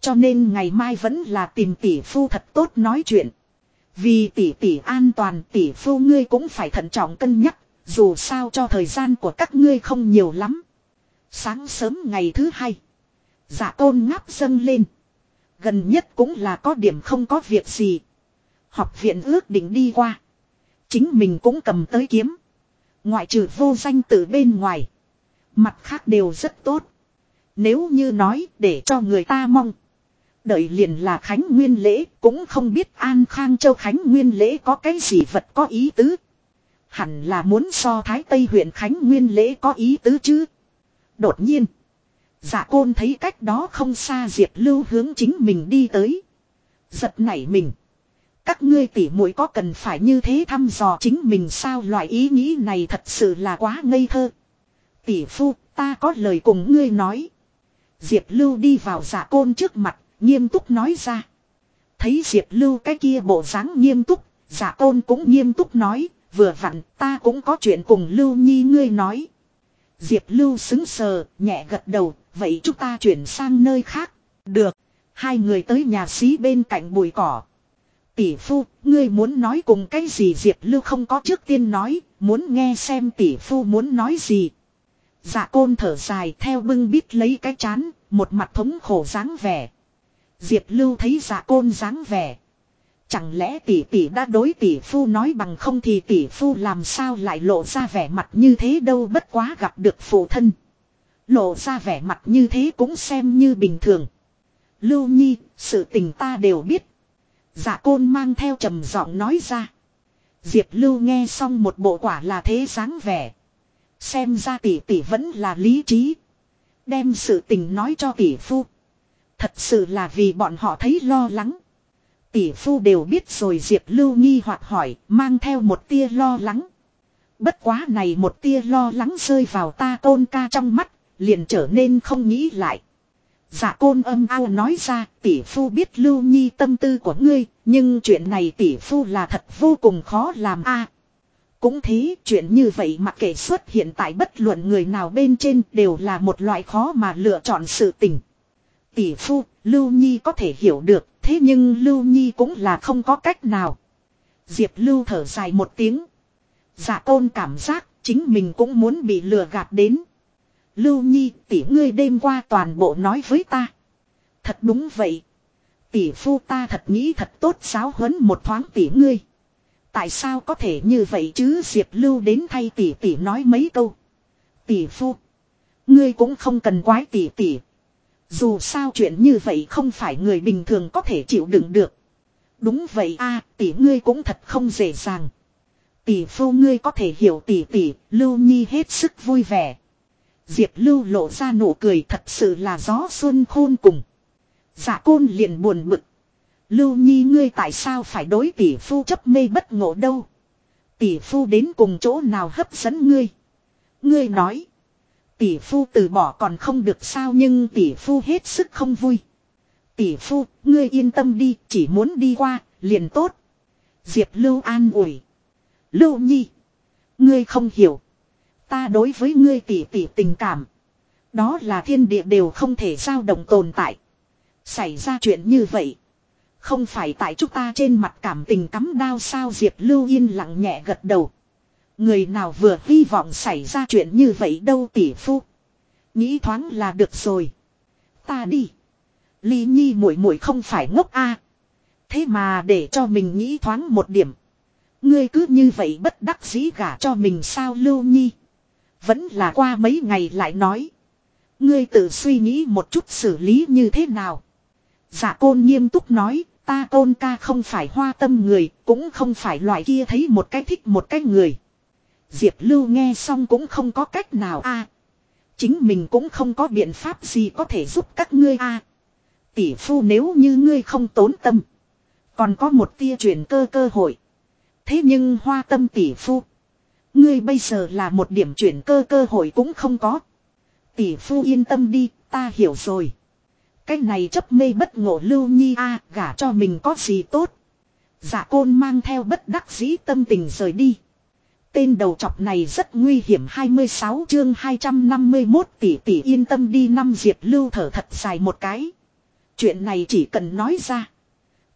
Cho nên ngày mai vẫn là tìm tỷ phu thật tốt nói chuyện. Vì tỷ tỷ an toàn, tỷ phu ngươi cũng phải thận trọng cân nhắc. Dù sao cho thời gian của các ngươi không nhiều lắm. Sáng sớm ngày thứ hai. Giả tôn ngáp dâng lên. Gần nhất cũng là có điểm không có việc gì. Học viện ước định đi qua. Chính mình cũng cầm tới kiếm. Ngoại trừ vô danh từ bên ngoài. Mặt khác đều rất tốt. Nếu như nói để cho người ta mong. Đợi liền là Khánh Nguyên lễ, cũng không biết An Khang Châu Khánh Nguyên lễ có cái gì vật có ý tứ. Hẳn là muốn so Thái Tây huyện Khánh Nguyên lễ có ý tứ chứ. Đột nhiên. Dạ côn thấy cách đó không xa Diệp Lưu hướng chính mình đi tới. Giật nảy mình. Các ngươi tỉ muội có cần phải như thế thăm dò chính mình sao loại ý nghĩ này thật sự là quá ngây thơ. Tỷ phu, ta có lời cùng ngươi nói. Diệp Lưu đi vào giả côn trước mặt, nghiêm túc nói ra. Thấy Diệp Lưu cái kia bộ dáng nghiêm túc, giả côn cũng nghiêm túc nói, vừa vặn ta cũng có chuyện cùng Lưu Nhi ngươi nói. Diệp Lưu xứng sờ, nhẹ gật đầu, vậy chúng ta chuyển sang nơi khác. Được. Hai người tới nhà xí bên cạnh bụi cỏ. Tỷ phu, ngươi muốn nói cùng cái gì Diệp Lưu không có trước tiên nói, muốn nghe xem tỷ phu muốn nói gì. Dạ côn thở dài theo bưng bít lấy cái chán, một mặt thống khổ dáng vẻ. Diệp Lưu thấy dạ côn dáng vẻ. Chẳng lẽ tỷ tỷ đã đối tỷ phu nói bằng không thì tỷ phu làm sao lại lộ ra vẻ mặt như thế đâu bất quá gặp được phụ thân. Lộ ra vẻ mặt như thế cũng xem như bình thường. Lưu Nhi, sự tình ta đều biết. Dạ côn mang theo trầm giọng nói ra. Diệp Lưu nghe xong một bộ quả là thế dáng vẻ. Xem ra tỷ tỷ vẫn là lý trí. Đem sự tình nói cho tỷ phu. Thật sự là vì bọn họ thấy lo lắng. Tỷ phu đều biết rồi Diệp Lưu nghi hoặc hỏi, mang theo một tia lo lắng. Bất quá này một tia lo lắng rơi vào ta tôn ca trong mắt, liền trở nên không nghĩ lại. Dạ côn âm ao nói ra, tỷ phu biết Lưu Nhi tâm tư của ngươi, nhưng chuyện này tỷ phu là thật vô cùng khó làm a. cũng thế, chuyện như vậy mặc kệ xuất hiện tại bất luận người nào bên trên đều là một loại khó mà lựa chọn sự tình. Tỷ phu, Lưu Nhi có thể hiểu được, thế nhưng Lưu Nhi cũng là không có cách nào. Diệp Lưu thở dài một tiếng. Dạ tôn cảm giác chính mình cũng muốn bị lừa gạt đến. Lưu Nhi tỷ ngươi đêm qua toàn bộ nói với ta. Thật đúng vậy. Tỷ phu ta thật nghĩ thật tốt giáo huấn một thoáng tỷ ngươi. Tại sao có thể như vậy chứ Diệp Lưu đến thay tỷ tỷ nói mấy câu. Tỷ phu. Ngươi cũng không cần quái tỷ tỷ. Dù sao chuyện như vậy không phải người bình thường có thể chịu đựng được. Đúng vậy a tỷ ngươi cũng thật không dễ dàng. Tỷ phu ngươi có thể hiểu tỷ tỷ, Lưu Nhi hết sức vui vẻ. Diệp Lưu lộ ra nụ cười thật sự là gió xuân khôn cùng. Giả côn liền buồn bực. Lưu Nhi ngươi tại sao phải đối tỷ phu chấp mê bất ngộ đâu. Tỷ phu đến cùng chỗ nào hấp dẫn ngươi. Ngươi nói. Tỷ phu từ bỏ còn không được sao nhưng tỷ phu hết sức không vui. Tỷ phu, ngươi yên tâm đi, chỉ muốn đi qua, liền tốt. Diệp Lưu an ủi. Lưu Nhi. Ngươi không hiểu. Ta đối với ngươi tỷ tỷ tình cảm. Đó là thiên địa đều không thể giao động tồn tại. Xảy ra chuyện như vậy. Không phải tại chúng ta trên mặt cảm tình cắm đao sao Diệp Lưu yên lặng nhẹ gật đầu. Người nào vừa hy vọng xảy ra chuyện như vậy đâu tỷ phu. Nghĩ thoáng là được rồi. Ta đi. Ly Nhi muội muội không phải ngốc a. Thế mà để cho mình nghĩ thoáng một điểm. Ngươi cứ như vậy bất đắc dĩ gả cho mình sao Lưu Nhi. Vẫn là qua mấy ngày lại nói. Ngươi tự suy nghĩ một chút xử lý như thế nào. giả côn nghiêm túc nói, ta côn ca không phải hoa tâm người, cũng không phải loại kia thấy một cái thích một cái người. Diệp Lưu nghe xong cũng không có cách nào a. chính mình cũng không có biện pháp gì có thể giúp các ngươi a. tỷ phu nếu như ngươi không tốn tâm, còn có một tia chuyển cơ cơ hội. Thế nhưng hoa tâm tỷ phu, ngươi bây giờ là một điểm chuyển cơ cơ hội cũng không có. Tỷ phu yên tâm đi, ta hiểu rồi. Cái này chấp mê bất ngộ lưu nhi a, gả cho mình có gì tốt. Dạ côn mang theo bất đắc dĩ tâm tình rời đi. Tên đầu chọc này rất nguy hiểm 26 chương 251 tỷ tỷ yên tâm đi năm diệp lưu thở thật dài một cái. Chuyện này chỉ cần nói ra.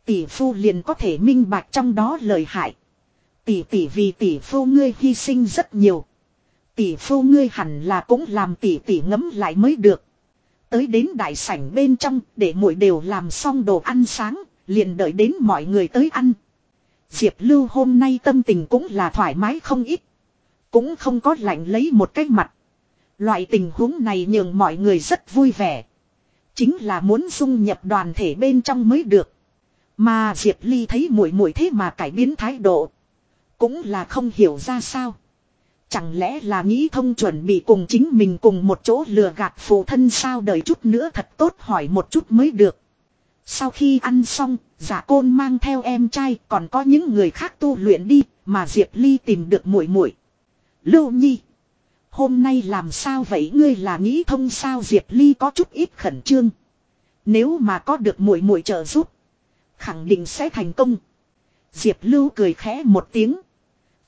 Tỷ phu liền có thể minh bạch trong đó lời hại. Tỷ tỷ vì tỷ phu ngươi hy sinh rất nhiều. Tỷ phu ngươi hẳn là cũng làm tỷ tỷ ngấm lại mới được. Tới đến đại sảnh bên trong để muội đều làm xong đồ ăn sáng, liền đợi đến mọi người tới ăn. Diệp Lưu hôm nay tâm tình cũng là thoải mái không ít. Cũng không có lạnh lấy một cái mặt. Loại tình huống này nhường mọi người rất vui vẻ. Chính là muốn dung nhập đoàn thể bên trong mới được. Mà Diệp Ly thấy muội muội thế mà cải biến thái độ. Cũng là không hiểu ra sao. Chẳng lẽ là nghĩ thông chuẩn bị cùng chính mình cùng một chỗ lừa gạt phụ thân sao đợi chút nữa thật tốt hỏi một chút mới được. Sau khi ăn xong, giả côn mang theo em trai còn có những người khác tu luyện đi, mà Diệp Ly tìm được muội muội. Lưu Nhi. Hôm nay làm sao vậy ngươi là nghĩ thông sao Diệp Ly có chút ít khẩn trương. Nếu mà có được muội muội trợ giúp, khẳng định sẽ thành công. Diệp Lưu cười khẽ một tiếng.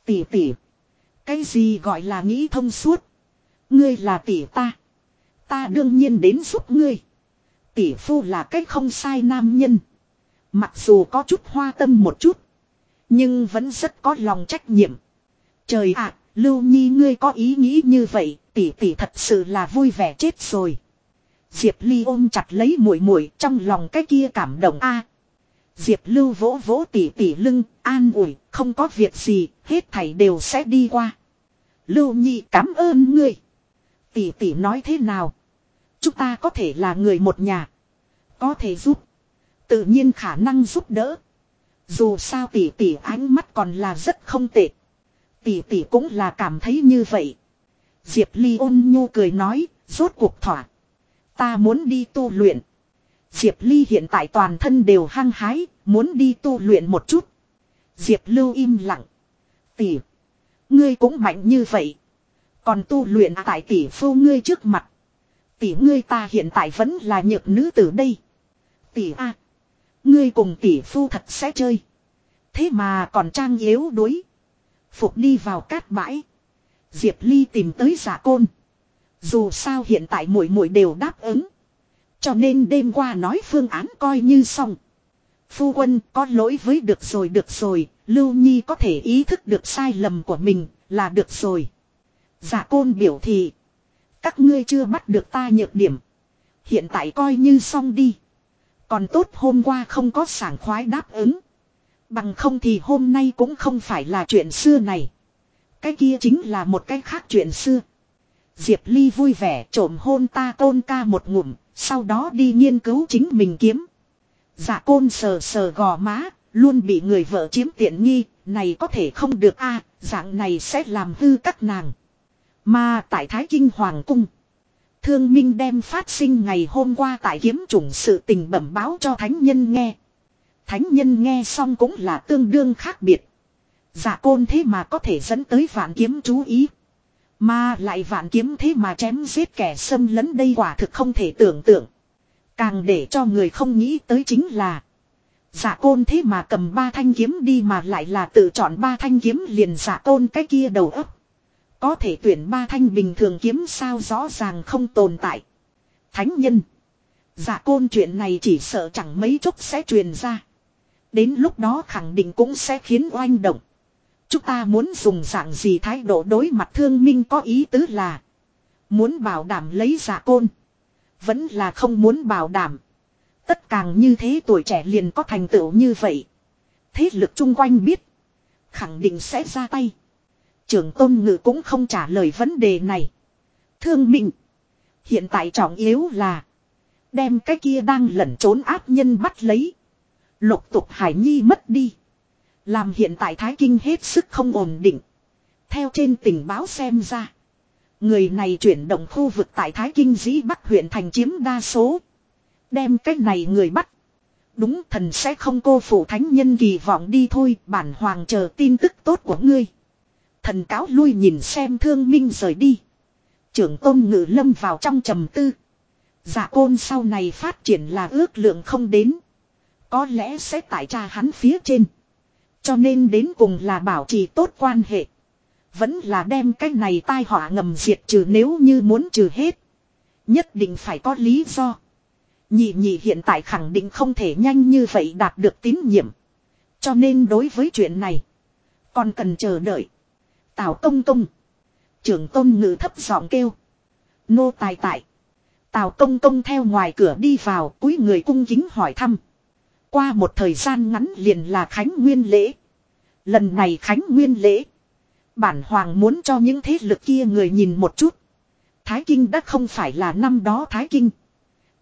Tỷ tỷ. Cái gì gọi là nghĩ thông suốt. Ngươi là tỷ ta. Ta đương nhiên đến giúp ngươi. Tỷ phu là cách không sai nam nhân. Mặc dù có chút hoa tâm một chút. Nhưng vẫn rất có lòng trách nhiệm. Trời ạ, Lưu Nhi ngươi có ý nghĩ như vậy, tỷ tỷ thật sự là vui vẻ chết rồi. Diệp Ly ôm chặt lấy muội muội trong lòng cái kia cảm động a. Diệp Lưu vỗ vỗ tỷ tỷ lưng, an ủi, không có việc gì, hết thảy đều sẽ đi qua. Lưu Nhi cảm ơn ngươi. Tỷ tỷ nói thế nào? Chúng ta có thể là người một nhà. Có thể giúp. Tự nhiên khả năng giúp đỡ. Dù sao tỷ tỷ ánh mắt còn là rất không tệ. Tỷ tỷ cũng là cảm thấy như vậy. Diệp Ly ôn nhu cười nói, rốt cuộc thỏa. Ta muốn đi tu luyện. Diệp Ly hiện tại toàn thân đều hăng hái, muốn đi tu luyện một chút. Diệp Lưu im lặng. Tỷ. Ngươi cũng mạnh như vậy. Còn tu luyện tại tỷ phu ngươi trước mặt. Tỷ ngươi ta hiện tại vẫn là nhược nữ tử đây. Tỷ a, Ngươi cùng tỷ phu thật sẽ chơi. Thế mà còn trang yếu đuối. Phục đi vào cát bãi. Diệp Ly tìm tới giả côn. Dù sao hiện tại mỗi mỗi đều đáp ứng. Cho nên đêm qua nói phương án coi như xong. Phu quân có lỗi với được rồi được rồi, Lưu Nhi có thể ý thức được sai lầm của mình là được rồi. Giả côn biểu thị. Các ngươi chưa bắt được ta nhược điểm. Hiện tại coi như xong đi. Còn tốt hôm qua không có sảng khoái đáp ứng. Bằng không thì hôm nay cũng không phải là chuyện xưa này. Cái kia chính là một cái khác chuyện xưa. Diệp Ly vui vẻ trộm hôn ta tôn ca một ngụm, sau đó đi nghiên cứu chính mình kiếm. Dạ côn sờ sờ gò má, luôn bị người vợ chiếm tiện nghi, này có thể không được a dạng này sẽ làm hư các nàng. Mà tại Thái Kinh Hoàng Cung, Thương Minh đem phát sinh ngày hôm qua tại kiếm chủng sự tình bẩm báo cho Thánh Nhân nghe. Thánh Nhân nghe xong cũng là tương đương khác biệt. Giả côn thế mà có thể dẫn tới vạn kiếm chú ý. Mà lại vạn kiếm thế mà chém giết kẻ xâm lấn đây quả thực không thể tưởng tượng. Càng để cho người không nghĩ tới chính là. Giả côn thế mà cầm ba thanh kiếm đi mà lại là tự chọn ba thanh kiếm liền giả côn cái kia đầu ấp. Có thể tuyển ba thanh bình thường kiếm sao rõ ràng không tồn tại. Thánh nhân. Giả côn chuyện này chỉ sợ chẳng mấy chốc sẽ truyền ra. Đến lúc đó khẳng định cũng sẽ khiến oanh động. Chúng ta muốn dùng dạng gì thái độ đối mặt thương minh có ý tứ là. Muốn bảo đảm lấy giả côn. Vẫn là không muốn bảo đảm. Tất càng như thế tuổi trẻ liền có thành tựu như vậy. Thế lực chung quanh biết. Khẳng định sẽ ra tay. Trưởng tôn ngự cũng không trả lời vấn đề này. Thương minh. Hiện tại trọng yếu là. Đem cái kia đang lẩn trốn áp nhân bắt lấy. Lục tục hải nhi mất đi. Làm hiện tại Thái Kinh hết sức không ổn định. Theo trên tình báo xem ra. Người này chuyển động khu vực tại Thái Kinh dĩ Bắc huyện thành chiếm đa số. Đem cách này người bắt. Đúng thần sẽ không cô phụ thánh nhân kỳ vọng đi thôi. Bản hoàng chờ tin tức tốt của ngươi. Thần cáo lui nhìn xem thương minh rời đi. Trưởng tôn ngự lâm vào trong trầm tư. giả côn sau này phát triển là ước lượng không đến. Có lẽ sẽ tại tra hắn phía trên. Cho nên đến cùng là bảo trì tốt quan hệ. Vẫn là đem cái này tai họa ngầm diệt trừ nếu như muốn trừ hết. Nhất định phải có lý do. Nhị nhị hiện tại khẳng định không thể nhanh như vậy đạt được tín nhiệm. Cho nên đối với chuyện này. Còn cần chờ đợi. Tào công công. Trưởng tôn ngữ thấp giọng kêu. Nô tài tại. Tào công công theo ngoài cửa đi vào, cúi người cung kính hỏi thăm. Qua một thời gian ngắn liền là Khánh Nguyên lễ. Lần này Khánh Nguyên lễ. Bản hoàng muốn cho những thế lực kia người nhìn một chút. Thái Kinh đã không phải là năm đó Thái Kinh.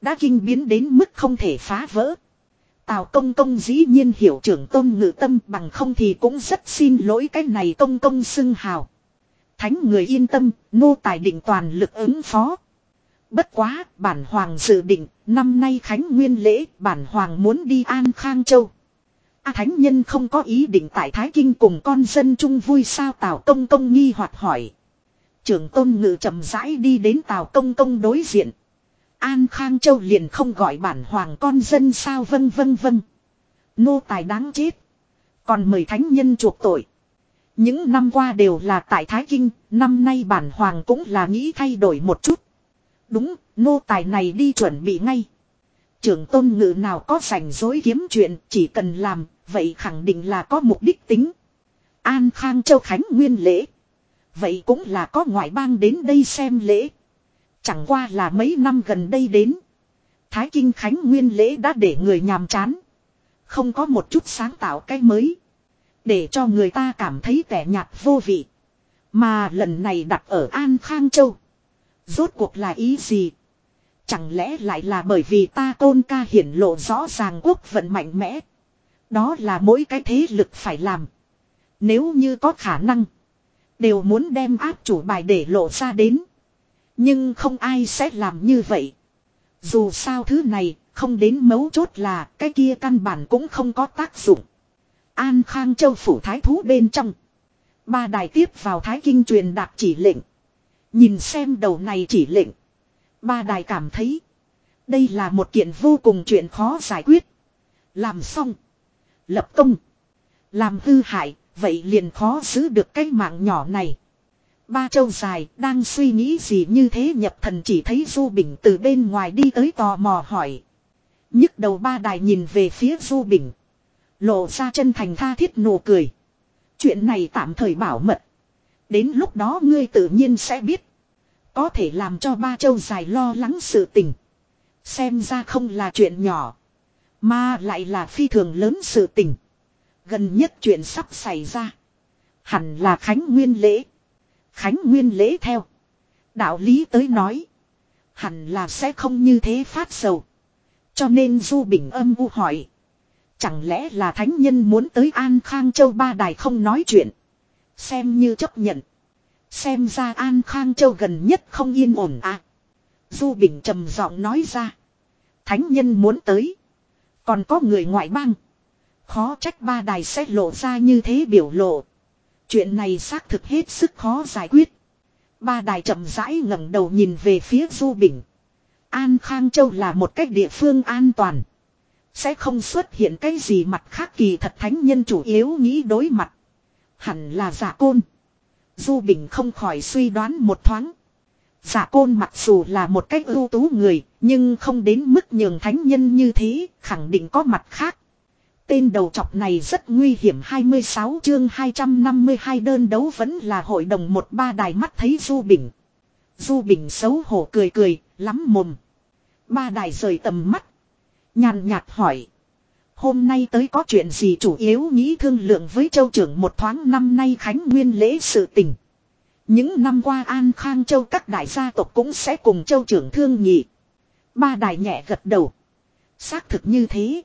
Đã kinh biến đến mức không thể phá vỡ. Tào công công dĩ nhiên hiểu trưởng tôn ngự tâm bằng không thì cũng rất xin lỗi cái này công công xưng hào. Thánh người yên tâm, nô tài định toàn lực ứng phó. Bất quá, bản hoàng dự định, năm nay Khánh Nguyên lễ, bản hoàng muốn đi An Khang Châu. A Thánh Nhân không có ý định tại Thái Kinh cùng con dân chung vui sao Tào Công Công nghi hoặc hỏi. Trưởng Tôn Ngự chậm rãi đi đến Tào Công Công đối diện. An Khang Châu liền không gọi bản hoàng con dân sao vân vân vân. Nô tài đáng chết. Còn mời Thánh Nhân chuộc tội. Những năm qua đều là tại Thái Kinh, năm nay bản hoàng cũng là nghĩ thay đổi một chút. Đúng, nô tài này đi chuẩn bị ngay. Trưởng tôn ngự nào có rảnh rối kiếm chuyện chỉ cần làm, vậy khẳng định là có mục đích tính. An Khang Châu Khánh Nguyên lễ. Vậy cũng là có ngoại bang đến đây xem lễ. Chẳng qua là mấy năm gần đây đến. Thái Kinh Khánh Nguyên lễ đã để người nhàm chán. Không có một chút sáng tạo cái mới. Để cho người ta cảm thấy vẻ nhạt vô vị. Mà lần này đặt ở An Khang Châu. Rốt cuộc là ý gì? Chẳng lẽ lại là bởi vì ta tôn ca hiển lộ rõ ràng quốc vận mạnh mẽ. Đó là mỗi cái thế lực phải làm. Nếu như có khả năng. Đều muốn đem áp chủ bài để lộ ra đến. Nhưng không ai sẽ làm như vậy. Dù sao thứ này, không đến mấu chốt là cái kia căn bản cũng không có tác dụng. An Khang Châu phủ thái thú bên trong. Ba đài tiếp vào thái kinh truyền đạt chỉ lệnh. Nhìn xem đầu này chỉ lệnh. Ba đài cảm thấy. Đây là một kiện vô cùng chuyện khó giải quyết. Làm xong. Lập công. Làm hư hại. Vậy liền khó giữ được cái mạng nhỏ này. Ba châu dài, đang suy nghĩ gì như thế nhập thần chỉ thấy Du Bình từ bên ngoài đi tới tò mò hỏi. nhức đầu ba đài nhìn về phía Du Bình. Lộ ra chân thành tha thiết nụ cười. Chuyện này tạm thời bảo mật. Đến lúc đó ngươi tự nhiên sẽ biết. Có thể làm cho ba châu dài lo lắng sự tình. Xem ra không là chuyện nhỏ. Mà lại là phi thường lớn sự tình. Gần nhất chuyện sắp xảy ra. Hẳn là Khánh Nguyên lễ. Khánh Nguyên lễ theo. Đạo lý tới nói. Hẳn là sẽ không như thế phát sầu. Cho nên Du Bình âm u hỏi. Chẳng lẽ là thánh nhân muốn tới An Khang Châu ba đài không nói chuyện. Xem như chấp nhận. Xem ra An Khang Châu gần nhất không yên ổn à. Du Bình trầm giọng nói ra. Thánh nhân muốn tới. Còn có người ngoại bang. Khó trách ba đài sẽ lộ ra như thế biểu lộ. Chuyện này xác thực hết sức khó giải quyết. Ba đài chậm rãi ngẩng đầu nhìn về phía Du Bình. An Khang Châu là một cách địa phương an toàn. Sẽ không xuất hiện cái gì mặt khác kỳ thật thánh nhân chủ yếu nghĩ đối mặt. Hẳn là giả côn. Du Bình không khỏi suy đoán một thoáng. Giả côn mặc dù là một cách ưu tú người, nhưng không đến mức nhường thánh nhân như thế, khẳng định có mặt khác. Tên đầu chọc này rất nguy hiểm 26 chương 252 đơn đấu vẫn là hội đồng một ba đài mắt thấy Du Bình. Du Bình xấu hổ cười cười, lắm mồm. Ba đài rời tầm mắt. Nhàn nhạt hỏi. Hôm nay tới có chuyện gì chủ yếu nghĩ thương lượng với châu trưởng một thoáng năm nay khánh nguyên lễ sự tình. Những năm qua An Khang Châu các đại gia tộc cũng sẽ cùng châu trưởng thương nhị. Ba đài nhẹ gật đầu. Xác thực như thế.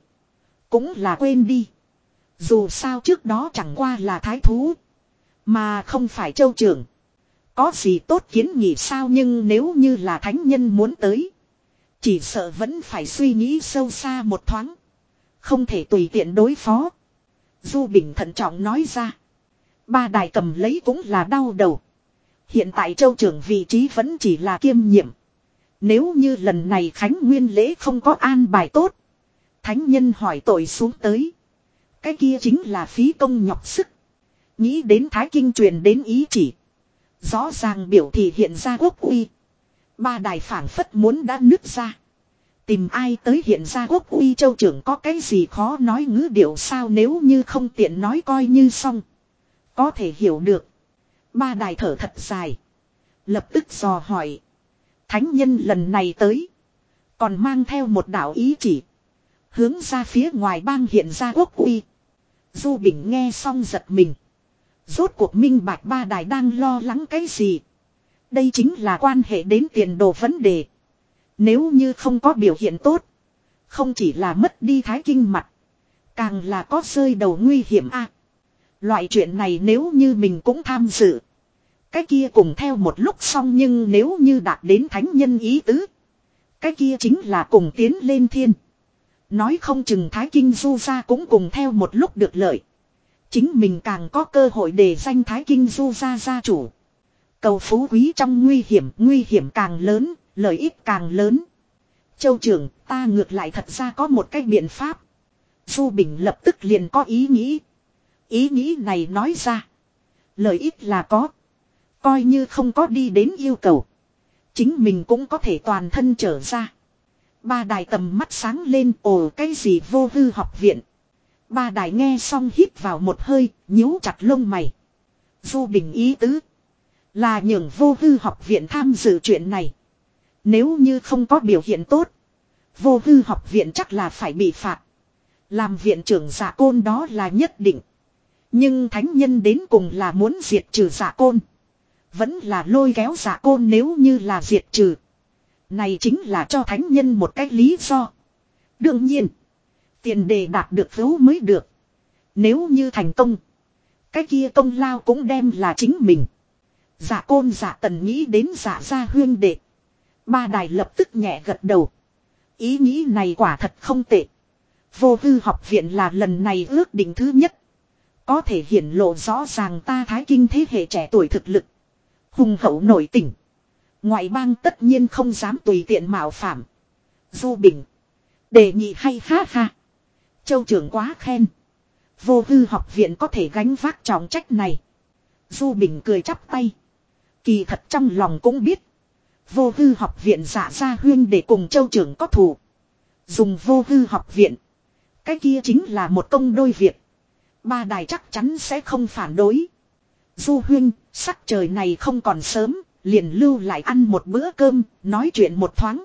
Cũng là quên đi. Dù sao trước đó chẳng qua là thái thú. Mà không phải châu trưởng. Có gì tốt kiến nghị sao nhưng nếu như là thánh nhân muốn tới. Chỉ sợ vẫn phải suy nghĩ sâu xa một thoáng. Không thể tùy tiện đối phó. Du Bình thận trọng nói ra. Ba đài cầm lấy cũng là đau đầu. Hiện tại châu trưởng vị trí vẫn chỉ là kiêm nhiệm. Nếu như lần này Khánh Nguyên lễ không có an bài tốt. Thánh nhân hỏi tội xuống tới. Cái kia chính là phí công nhọc sức. Nghĩ đến Thái Kinh truyền đến ý chỉ. Rõ ràng biểu thị hiện ra quốc uy. Ba đài phản phất muốn đã nứt ra. Tìm ai tới hiện ra quốc uy châu trưởng có cái gì khó nói ngữ điệu sao nếu như không tiện nói coi như xong. Có thể hiểu được. Ba đài thở thật dài. Lập tức dò hỏi. Thánh nhân lần này tới. Còn mang theo một đạo ý chỉ. Hướng ra phía ngoài bang hiện ra quốc uy. Du Bình nghe xong giật mình. Rốt cuộc minh bạch ba đài đang lo lắng cái gì. Đây chính là quan hệ đến tiền đồ vấn đề. Nếu như không có biểu hiện tốt. Không chỉ là mất đi thái kinh mặt. Càng là có rơi đầu nguy hiểm a Loại chuyện này nếu như mình cũng tham dự. Cái kia cùng theo một lúc xong nhưng nếu như đạt đến thánh nhân ý tứ. Cái kia chính là cùng tiến lên thiên. Nói không chừng Thái Kinh Du gia cũng cùng theo một lúc được lợi. Chính mình càng có cơ hội để danh Thái Kinh Du gia gia chủ. Cầu phú quý trong nguy hiểm, nguy hiểm càng lớn, lợi ích càng lớn. Châu trưởng, ta ngược lại thật ra có một cái biện pháp. Du Bình lập tức liền có ý nghĩ. Ý nghĩ này nói ra. Lợi ích là có. Coi như không có đi đến yêu cầu. Chính mình cũng có thể toàn thân trở ra. Ba đài tầm mắt sáng lên ồ cái gì vô hư học viện. Ba đài nghe xong hít vào một hơi, nhíu chặt lông mày. Du bình ý tứ. Là nhường vô hư học viện tham dự chuyện này. Nếu như không có biểu hiện tốt. Vô hư học viện chắc là phải bị phạt. Làm viện trưởng giả côn đó là nhất định. Nhưng thánh nhân đến cùng là muốn diệt trừ giả côn. Vẫn là lôi kéo giả côn nếu như là diệt trừ. Này chính là cho thánh nhân một cách lý do. Đương nhiên. Tiền đề đạt được phấu mới được. Nếu như thành công. Cái kia công lao cũng đem là chính mình. Giả côn giả tần nghĩ đến giả gia huyên đệ. Ba đài lập tức nhẹ gật đầu. Ý nghĩ này quả thật không tệ. Vô hư học viện là lần này ước định thứ nhất. Có thể hiển lộ rõ ràng ta thái kinh thế hệ trẻ tuổi thực lực. Hùng hậu nổi tỉnh. Ngoại bang tất nhiên không dám tùy tiện mạo phạm. Du Bình. Đề nghị hay ha ha. Châu trưởng quá khen. Vô hư học viện có thể gánh vác trọng trách này. Du Bình cười chắp tay. Kỳ thật trong lòng cũng biết. Vô hư học viện giả ra huyên để cùng châu trưởng có thù. Dùng vô hư học viện. Cái kia chính là một công đôi việc. Ba đài chắc chắn sẽ không phản đối. Du huyên, sắc trời này không còn sớm, liền lưu lại ăn một bữa cơm, nói chuyện một thoáng.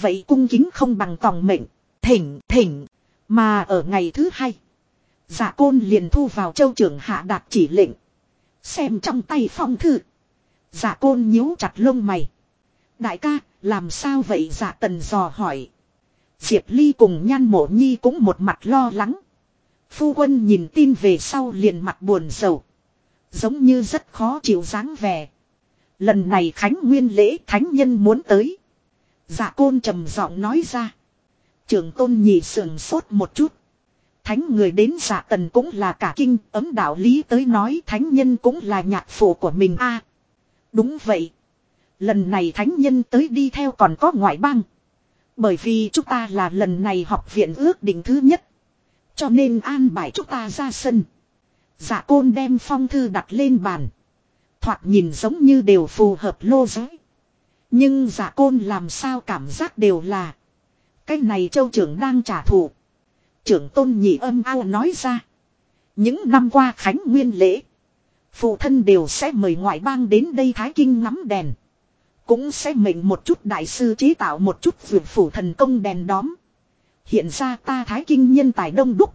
Vậy cung kính không bằng tòng mệnh, thỉnh, thỉnh. Mà ở ngày thứ hai, giả côn liền thu vào châu trưởng hạ đạt chỉ lệnh. Xem trong tay phong thư. Giả côn nhíu chặt lông mày. Đại ca, làm sao vậy giả tần dò hỏi. Diệp Ly cùng nhan mộ nhi cũng một mặt lo lắng. Phu quân nhìn tin về sau liền mặt buồn sầu. Giống như rất khó chịu dáng vẻ. Lần này Khánh Nguyên lễ Thánh Nhân muốn tới. Dạ côn trầm giọng nói ra. Trưởng tôn nhị sườn sốt một chút. Thánh người đến dạ tần cũng là cả kinh, ấm đạo lý tới nói thánh nhân cũng là nhạc phụ của mình a Đúng vậy. Lần này thánh nhân tới đi theo còn có ngoại bang. Bởi vì chúng ta là lần này học viện ước định thứ nhất. Cho nên an bài chúng ta ra sân. Dạ côn đem phong thư đặt lên bàn. Thoạt nhìn giống như đều phù hợp lô giới. Nhưng giả côn làm sao cảm giác đều là. Cái này châu trưởng đang trả thù. Trưởng tôn nhị âm ao nói ra. Những năm qua khánh nguyên lễ. Phụ thân đều sẽ mời ngoại bang đến đây thái kinh ngắm đèn. Cũng sẽ mệnh một chút đại sư chế tạo một chút vượt phủ thần công đèn đóm. Hiện ra ta thái kinh nhân tài đông đúc.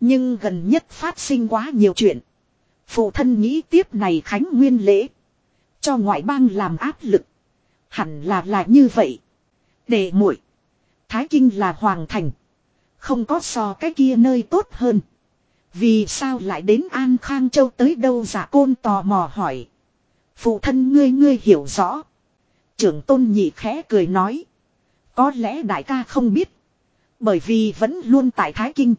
Nhưng gần nhất phát sinh quá nhiều chuyện. Phụ thân nghĩ tiếp này khánh nguyên lễ. Cho ngoại bang làm áp lực. Hẳn là là như vậy. Để muội, Thái kinh là hoàng thành. Không có so cái kia nơi tốt hơn. Vì sao lại đến An Khang Châu tới đâu giả côn tò mò hỏi. Phụ thân ngươi ngươi hiểu rõ. Trưởng tôn nhị khẽ cười nói. Có lẽ đại ca không biết. Bởi vì vẫn luôn tại Thái Kinh.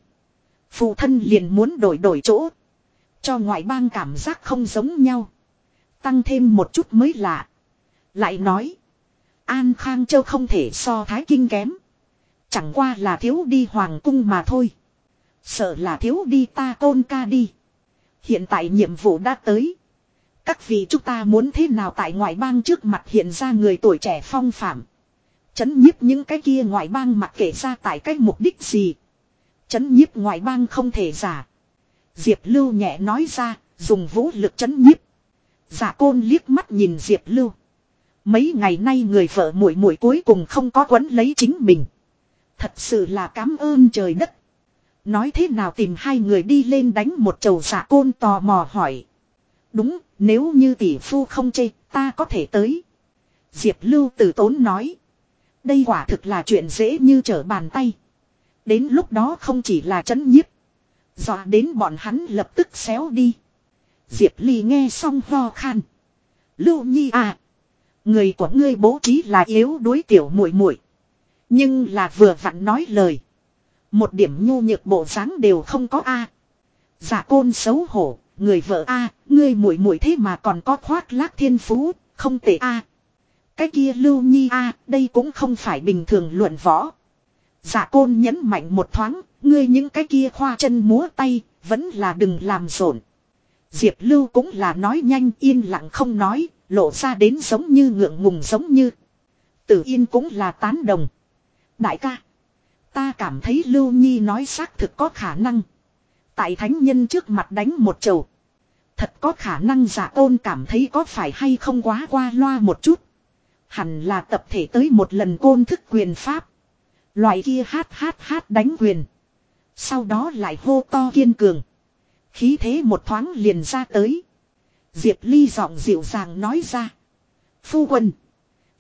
Phụ thân liền muốn đổi đổi chỗ. Cho ngoại bang cảm giác không giống nhau. Tăng thêm một chút mới lạ. Lại nói. An Khang Châu không thể so Thái Kinh kém. Chẳng qua là thiếu đi hoàng cung mà thôi. Sợ là thiếu đi ta tôn ca đi. Hiện tại nhiệm vụ đã tới. Các vị chúng ta muốn thế nào tại ngoại bang trước mặt hiện ra người tuổi trẻ phong phạm. Chấn nhiếp những cái kia ngoại bang mặc kể ra tại cái mục đích gì. Chấn nhiếp ngoại bang không thể giả. Diệp Lưu nhẹ nói ra, dùng vũ lực chấn nhiếp. Giả côn liếc mắt nhìn Diệp Lưu. Mấy ngày nay người vợ muội muội cuối cùng không có quấn lấy chính mình. Thật sự là cảm ơn trời đất. Nói thế nào tìm hai người đi lên đánh một chầu giả côn tò mò hỏi. Đúng, nếu như tỷ phu không chê, ta có thể tới. Diệp Lưu tử tốn nói. Đây quả thực là chuyện dễ như trở bàn tay. Đến lúc đó không chỉ là chấn nhiếp. Dọa đến bọn hắn lập tức xéo đi. Diệp Ly nghe xong ho khan. Lưu Nhi à. Người của ngươi bố trí là yếu đối tiểu muội muội, Nhưng là vừa vặn nói lời. Một điểm nhu nhược bộ dáng đều không có a. Giả côn xấu hổ, người vợ a, ngươi muội muội thế mà còn có khoác lác thiên phú, không tệ a. Cái kia Lưu Nhi a, đây cũng không phải bình thường luận võ. Giả côn nhấn mạnh một thoáng, ngươi những cái kia khoa chân múa tay, vẫn là đừng làm rộn. Diệp Lưu cũng là nói nhanh yên lặng không nói, lộ ra đến giống như ngượng ngùng giống như. Tử Yên cũng là tán đồng. Đại ca. Ta cảm thấy Lưu Nhi nói xác thực có khả năng. Tại thánh nhân trước mặt đánh một chầu. Thật có khả năng dạ giả ôn cảm thấy có phải hay không quá qua loa một chút. Hẳn là tập thể tới một lần côn thức quyền pháp. Loại kia hát hát hát đánh quyền. Sau đó lại hô to kiên cường. Khí thế một thoáng liền ra tới. Diệp Ly giọng dịu dàng nói ra. Phu quân.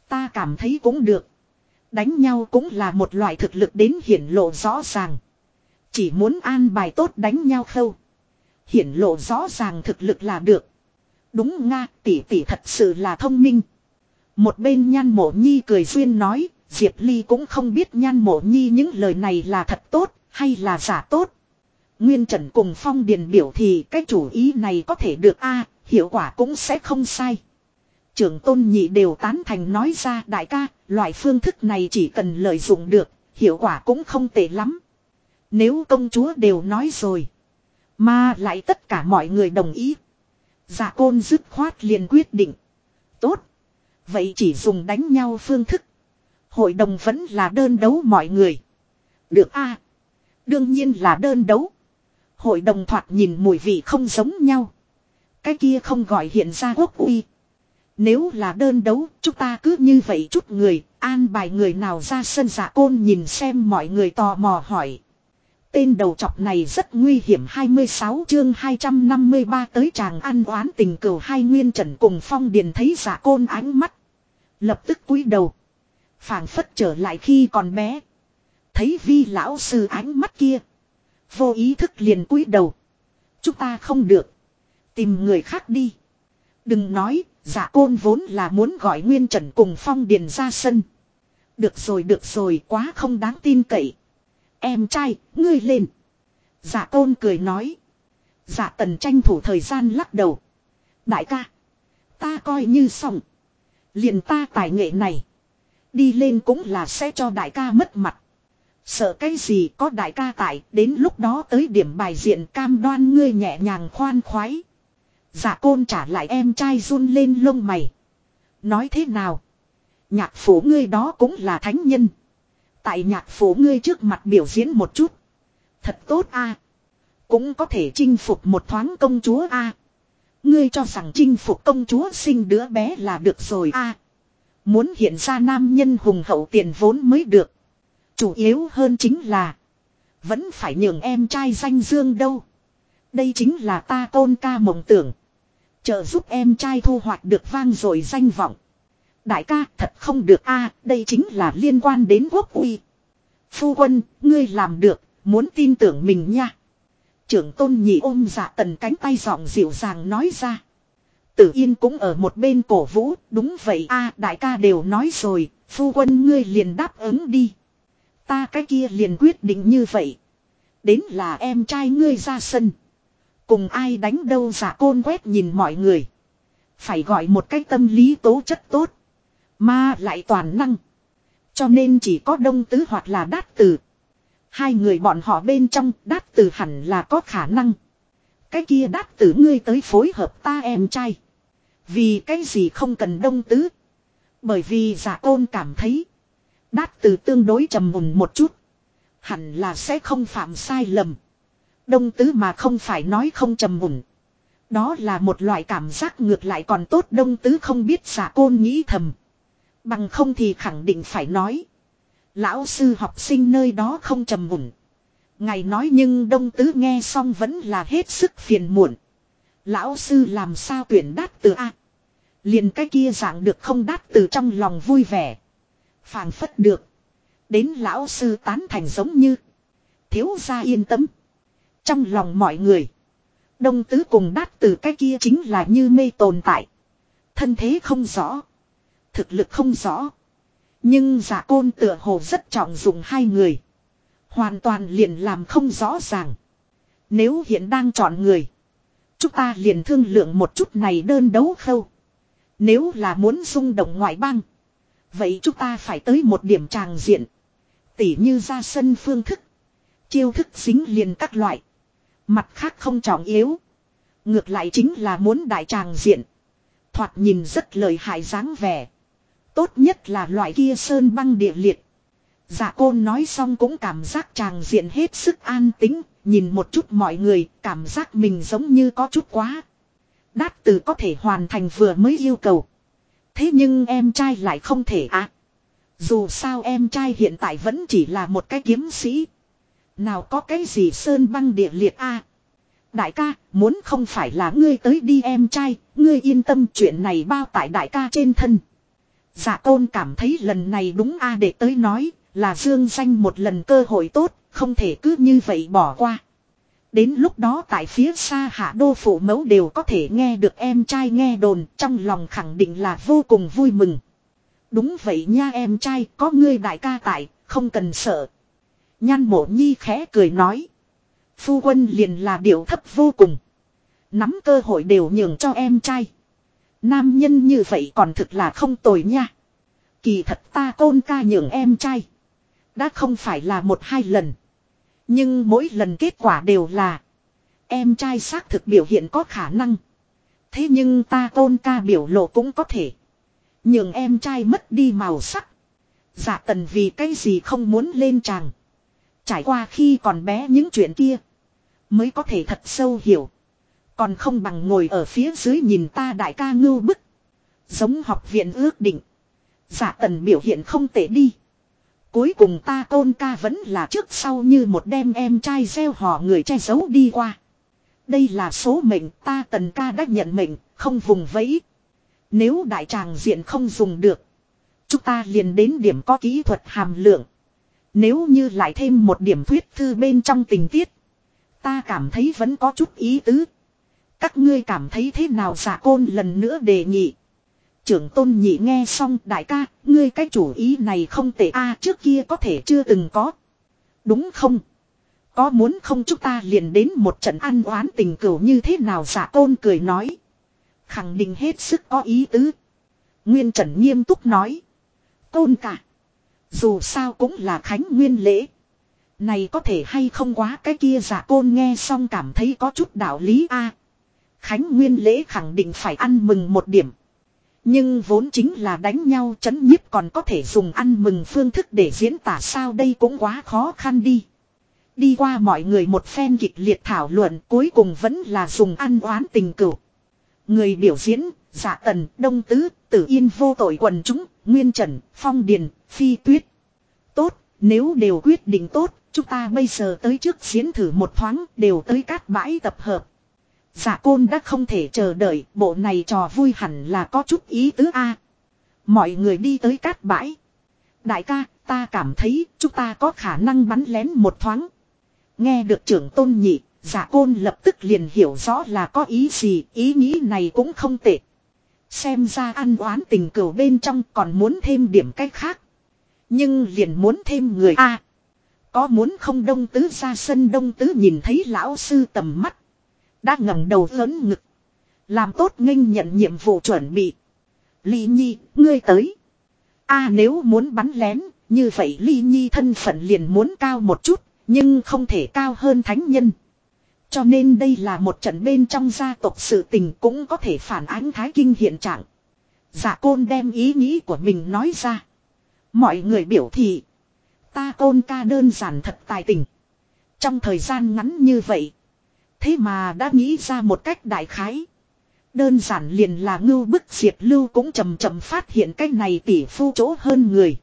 Ta cảm thấy cũng được. Đánh nhau cũng là một loại thực lực đến hiển lộ rõ ràng. Chỉ muốn an bài tốt đánh nhau khâu. Hiển lộ rõ ràng thực lực là được. Đúng nga, tỷ tỷ thật sự là thông minh. Một bên nhan mộ nhi cười duyên nói. Diệp Ly cũng không biết nhan mộ nhi những lời này là thật tốt hay là giả tốt. Nguyên Trần cùng Phong Điền biểu thì cái chủ ý này có thể được a hiệu quả cũng sẽ không sai. Trưởng tôn nhị đều tán thành nói ra đại ca, loại phương thức này chỉ cần lợi dụng được, hiệu quả cũng không tệ lắm. Nếu công chúa đều nói rồi, mà lại tất cả mọi người đồng ý. Giả côn dứt khoát liền quyết định. Tốt. Vậy chỉ dùng đánh nhau phương thức. Hội đồng vẫn là đơn đấu mọi người. Được a Đương nhiên là đơn đấu. Hội đồng thoạt nhìn mùi vị không giống nhau. Cái kia không gọi hiện ra quốc uy. Nếu là đơn đấu, chúng ta cứ như vậy chút người, an bài người nào ra sân giả côn nhìn xem mọi người tò mò hỏi. Tên đầu chọc này rất nguy hiểm 26 chương 253 tới chàng ăn oán tình cửu hai nguyên trần cùng phong điền thấy giả côn ánh mắt. Lập tức cúi đầu phảng phất trở lại khi còn bé. Thấy vi lão sư ánh mắt kia. Vô ý thức liền cúi đầu. Chúng ta không được. Tìm người khác đi. Đừng nói, giả côn vốn là muốn gọi Nguyên Trần cùng Phong Điền ra sân. Được rồi được rồi quá không đáng tin cậy. Em trai, ngươi lên. Giả côn cười nói. Giả tần tranh thủ thời gian lắc đầu. Đại ca. Ta coi như xong. Liền ta tài nghệ này. Đi lên cũng là sẽ cho đại ca mất mặt. Sợ cái gì có đại ca tại, đến lúc đó tới điểm bài diện cam đoan ngươi nhẹ nhàng khoan khoái. Dạ côn trả lại em trai run lên lông mày. Nói thế nào? Nhạc phủ ngươi đó cũng là thánh nhân. Tại nhạc phủ ngươi trước mặt biểu diễn một chút. Thật tốt a Cũng có thể chinh phục một thoáng công chúa a Ngươi cho rằng chinh phục công chúa sinh đứa bé là được rồi a Muốn hiện ra nam nhân hùng hậu tiền vốn mới được. Chủ yếu hơn chính là. Vẫn phải nhường em trai danh dương đâu. Đây chính là ta tôn ca mộng tưởng. Trợ giúp em trai thu hoạch được vang rồi danh vọng. Đại ca thật không được a đây chính là liên quan đến quốc uy. Phu quân, ngươi làm được, muốn tin tưởng mình nha. Trưởng tôn nhị ôm dạ tần cánh tay giọng dịu dàng nói ra. Tử Yên cũng ở một bên cổ vũ, đúng vậy a đại ca đều nói rồi, phu quân ngươi liền đáp ứng đi. Ta cái kia liền quyết định như vậy. Đến là em trai ngươi ra sân. Cùng ai đánh đâu giả côn quét nhìn mọi người. Phải gọi một cái tâm lý tố chất tốt. Mà lại toàn năng. Cho nên chỉ có đông tứ hoặc là đát tử. Hai người bọn họ bên trong đát tử hẳn là có khả năng. Cái kia đát tử ngươi tới phối hợp ta em trai. Vì cái gì không cần đông tứ. Bởi vì giả côn cảm thấy. Đát từ tương đối trầm mùn một chút. Hẳn là sẽ không phạm sai lầm. Đông tứ mà không phải nói không trầm mùn. Đó là một loại cảm giác ngược lại còn tốt, đông tứ không biết giả côn nghĩ thầm. Bằng không thì khẳng định phải nói. Lão sư học sinh nơi đó không trầm mùn. Ngài nói nhưng đông tứ nghe xong vẫn là hết sức phiền muộn. Lão sư làm sao tuyển đát từ A liền cái kia dạng được không đát từ trong lòng vui vẻ phàng phất được. Đến lão sư tán thành giống như. Thiếu gia yên tâm. Trong lòng mọi người. Đông tứ cùng đát từ cái kia chính là như mê tồn tại. Thân thế không rõ. Thực lực không rõ. Nhưng giả côn tựa hồ rất trọng dụng hai người. Hoàn toàn liền làm không rõ ràng. Nếu hiện đang chọn người. Chúng ta liền thương lượng một chút này đơn đấu khâu. Nếu là muốn xung động ngoại bang. Vậy chúng ta phải tới một điểm tràng diện. Tỉ như ra sân phương thức. Chiêu thức dính liền các loại. Mặt khác không trọng yếu. Ngược lại chính là muốn đại tràng diện. Thoạt nhìn rất lời hại dáng vẻ. Tốt nhất là loại kia sơn băng địa liệt. Dạ côn nói xong cũng cảm giác chàng diện hết sức an tính, nhìn một chút mọi người, cảm giác mình giống như có chút quá. Đát từ có thể hoàn thành vừa mới yêu cầu. Thế nhưng em trai lại không thể ạ. Dù sao em trai hiện tại vẫn chỉ là một cái kiếm sĩ. Nào có cái gì sơn băng địa liệt a Đại ca, muốn không phải là ngươi tới đi em trai, ngươi yên tâm chuyện này bao tại đại ca trên thân. Dạ tôn cảm thấy lần này đúng a để tới nói, là dương danh một lần cơ hội tốt, không thể cứ như vậy bỏ qua. Đến lúc đó tại phía xa hạ đô phụ mẫu đều có thể nghe được em trai nghe đồn, trong lòng khẳng định là vô cùng vui mừng. Đúng vậy nha em trai, có ngươi đại ca tại, không cần sợ. Nhan mộ nhi khẽ cười nói. Phu quân liền là điệu thấp vô cùng. Nắm cơ hội đều nhường cho em trai. Nam nhân như vậy còn thực là không tồi nha. Kỳ thật ta tôn ca nhường em trai. Đã không phải là một hai lần. Nhưng mỗi lần kết quả đều là. Em trai xác thực biểu hiện có khả năng. Thế nhưng ta tôn ca biểu lộ cũng có thể. nhưng em trai mất đi màu sắc. Dạ tần vì cái gì không muốn lên tràng. Trải qua khi còn bé những chuyện kia. Mới có thể thật sâu hiểu. Còn không bằng ngồi ở phía dưới nhìn ta đại ca ngưu bức. Giống học viện ước định. Giả tần biểu hiện không tệ đi. Cuối cùng ta tôn ca vẫn là trước sau như một đem em trai gieo họ người che giấu đi qua. Đây là số mệnh ta tần ca đã nhận mệnh, không vùng vẫy. Nếu đại tràng diện không dùng được. Chúng ta liền đến điểm có kỹ thuật hàm lượng. Nếu như lại thêm một điểm thuyết thư bên trong tình tiết. Ta cảm thấy vẫn có chút ý tứ. Các ngươi cảm thấy thế nào giả côn lần nữa đề nghị. Trưởng tôn nhị nghe xong đại ca, ngươi cái chủ ý này không tệ a trước kia có thể chưa từng có. Đúng không? Có muốn không chúng ta liền đến một trận ăn oán tình cửu như thế nào giả tôn cười nói. Khẳng định hết sức có ý tứ. Nguyên trần nghiêm túc nói. tôn cả. Dù sao cũng là khánh nguyên lễ. Này có thể hay không quá cái kia dạ giả côn nghe xong cảm thấy có chút đạo lý a. Khánh Nguyên lễ khẳng định phải ăn mừng một điểm. Nhưng vốn chính là đánh nhau chấn nhiếp còn có thể dùng ăn mừng phương thức để diễn tả sao đây cũng quá khó khăn đi. Đi qua mọi người một phen kịch liệt thảo luận cuối cùng vẫn là dùng ăn oán tình cửu. Người biểu diễn, giả tần, đông tứ, tử yên vô tội quần chúng, nguyên trần, phong điền, phi tuyết. Tốt, nếu đều quyết định tốt, chúng ta bây giờ tới trước diễn thử một thoáng, đều tới cát bãi tập hợp. Giả côn đã không thể chờ đợi, bộ này trò vui hẳn là có chút ý tứ a. Mọi người đi tới cát bãi. Đại ca, ta cảm thấy chúng ta có khả năng bắn lén một thoáng. Nghe được trưởng tôn nhị, giả côn lập tức liền hiểu rõ là có ý gì, ý nghĩ này cũng không tệ. Xem ra ăn oán tình cửu bên trong còn muốn thêm điểm cách khác. Nhưng liền muốn thêm người A. có muốn không đông tứ ra sân đông tứ nhìn thấy lão sư tầm mắt. Đã ngẩng đầu lớn ngực. Làm tốt nghênh nhận nhiệm vụ chuẩn bị. Ly Nhi, ngươi tới. a nếu muốn bắn lén, như vậy Ly Nhi thân phận liền muốn cao một chút, nhưng không thể cao hơn thánh nhân. Cho nên đây là một trận bên trong gia tộc sự tình cũng có thể phản ánh thái kinh hiện trạng. Giả dạ côn đem ý nghĩ của mình nói ra. Mọi người biểu thị. Ta côn ca đơn giản thật tài tình. Trong thời gian ngắn như vậy. Thế mà đã nghĩ ra một cách đại khái. Đơn giản liền là ngưu bức diệt lưu cũng chầm chậm phát hiện cái này tỷ phu chỗ hơn người.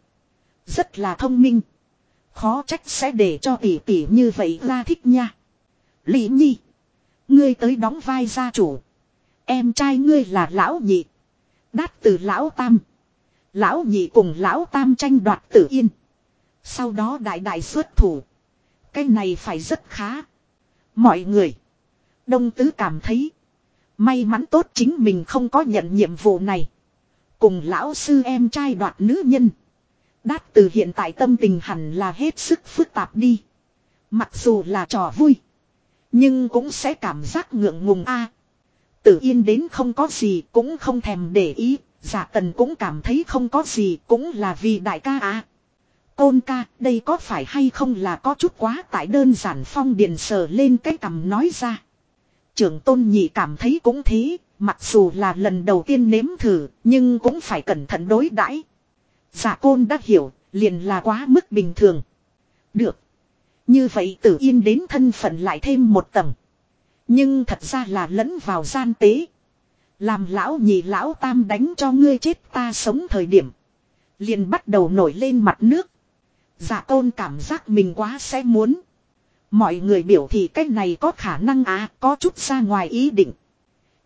Rất là thông minh. Khó trách sẽ để cho tỷ tỷ như vậy ra thích nha. Lý Nhi. Ngươi tới đóng vai gia chủ. Em trai ngươi là lão nhị. Đát từ lão tam. Lão nhị cùng lão tam tranh đoạt tử yên. Sau đó đại đại xuất thủ. Cái này phải rất khá. Mọi người. Đông tứ cảm thấy. May mắn tốt chính mình không có nhận nhiệm vụ này. Cùng lão sư em trai đoạt nữ nhân. Đát từ hiện tại tâm tình hẳn là hết sức phức tạp đi. Mặc dù là trò vui. Nhưng cũng sẽ cảm giác ngượng ngùng a. À, Tử yên đến không có gì cũng không thèm để ý. Giả tần cũng cảm thấy không có gì cũng là vì đại ca à. Côn ca, đây có phải hay không là có chút quá tại đơn giản phong điền sờ lên cái cằm nói ra. Trưởng tôn nhị cảm thấy cũng thế, mặc dù là lần đầu tiên nếm thử, nhưng cũng phải cẩn thận đối đãi. Giả côn đã hiểu, liền là quá mức bình thường. Được. Như vậy tử yên đến thân phận lại thêm một tầng. Nhưng thật ra là lẫn vào gian tế. Làm lão nhị lão tam đánh cho ngươi chết ta sống thời điểm. Liền bắt đầu nổi lên mặt nước. Dạ giả tôn cảm giác mình quá sẽ muốn. Mọi người biểu thị cách này có khả năng á có chút ra ngoài ý định.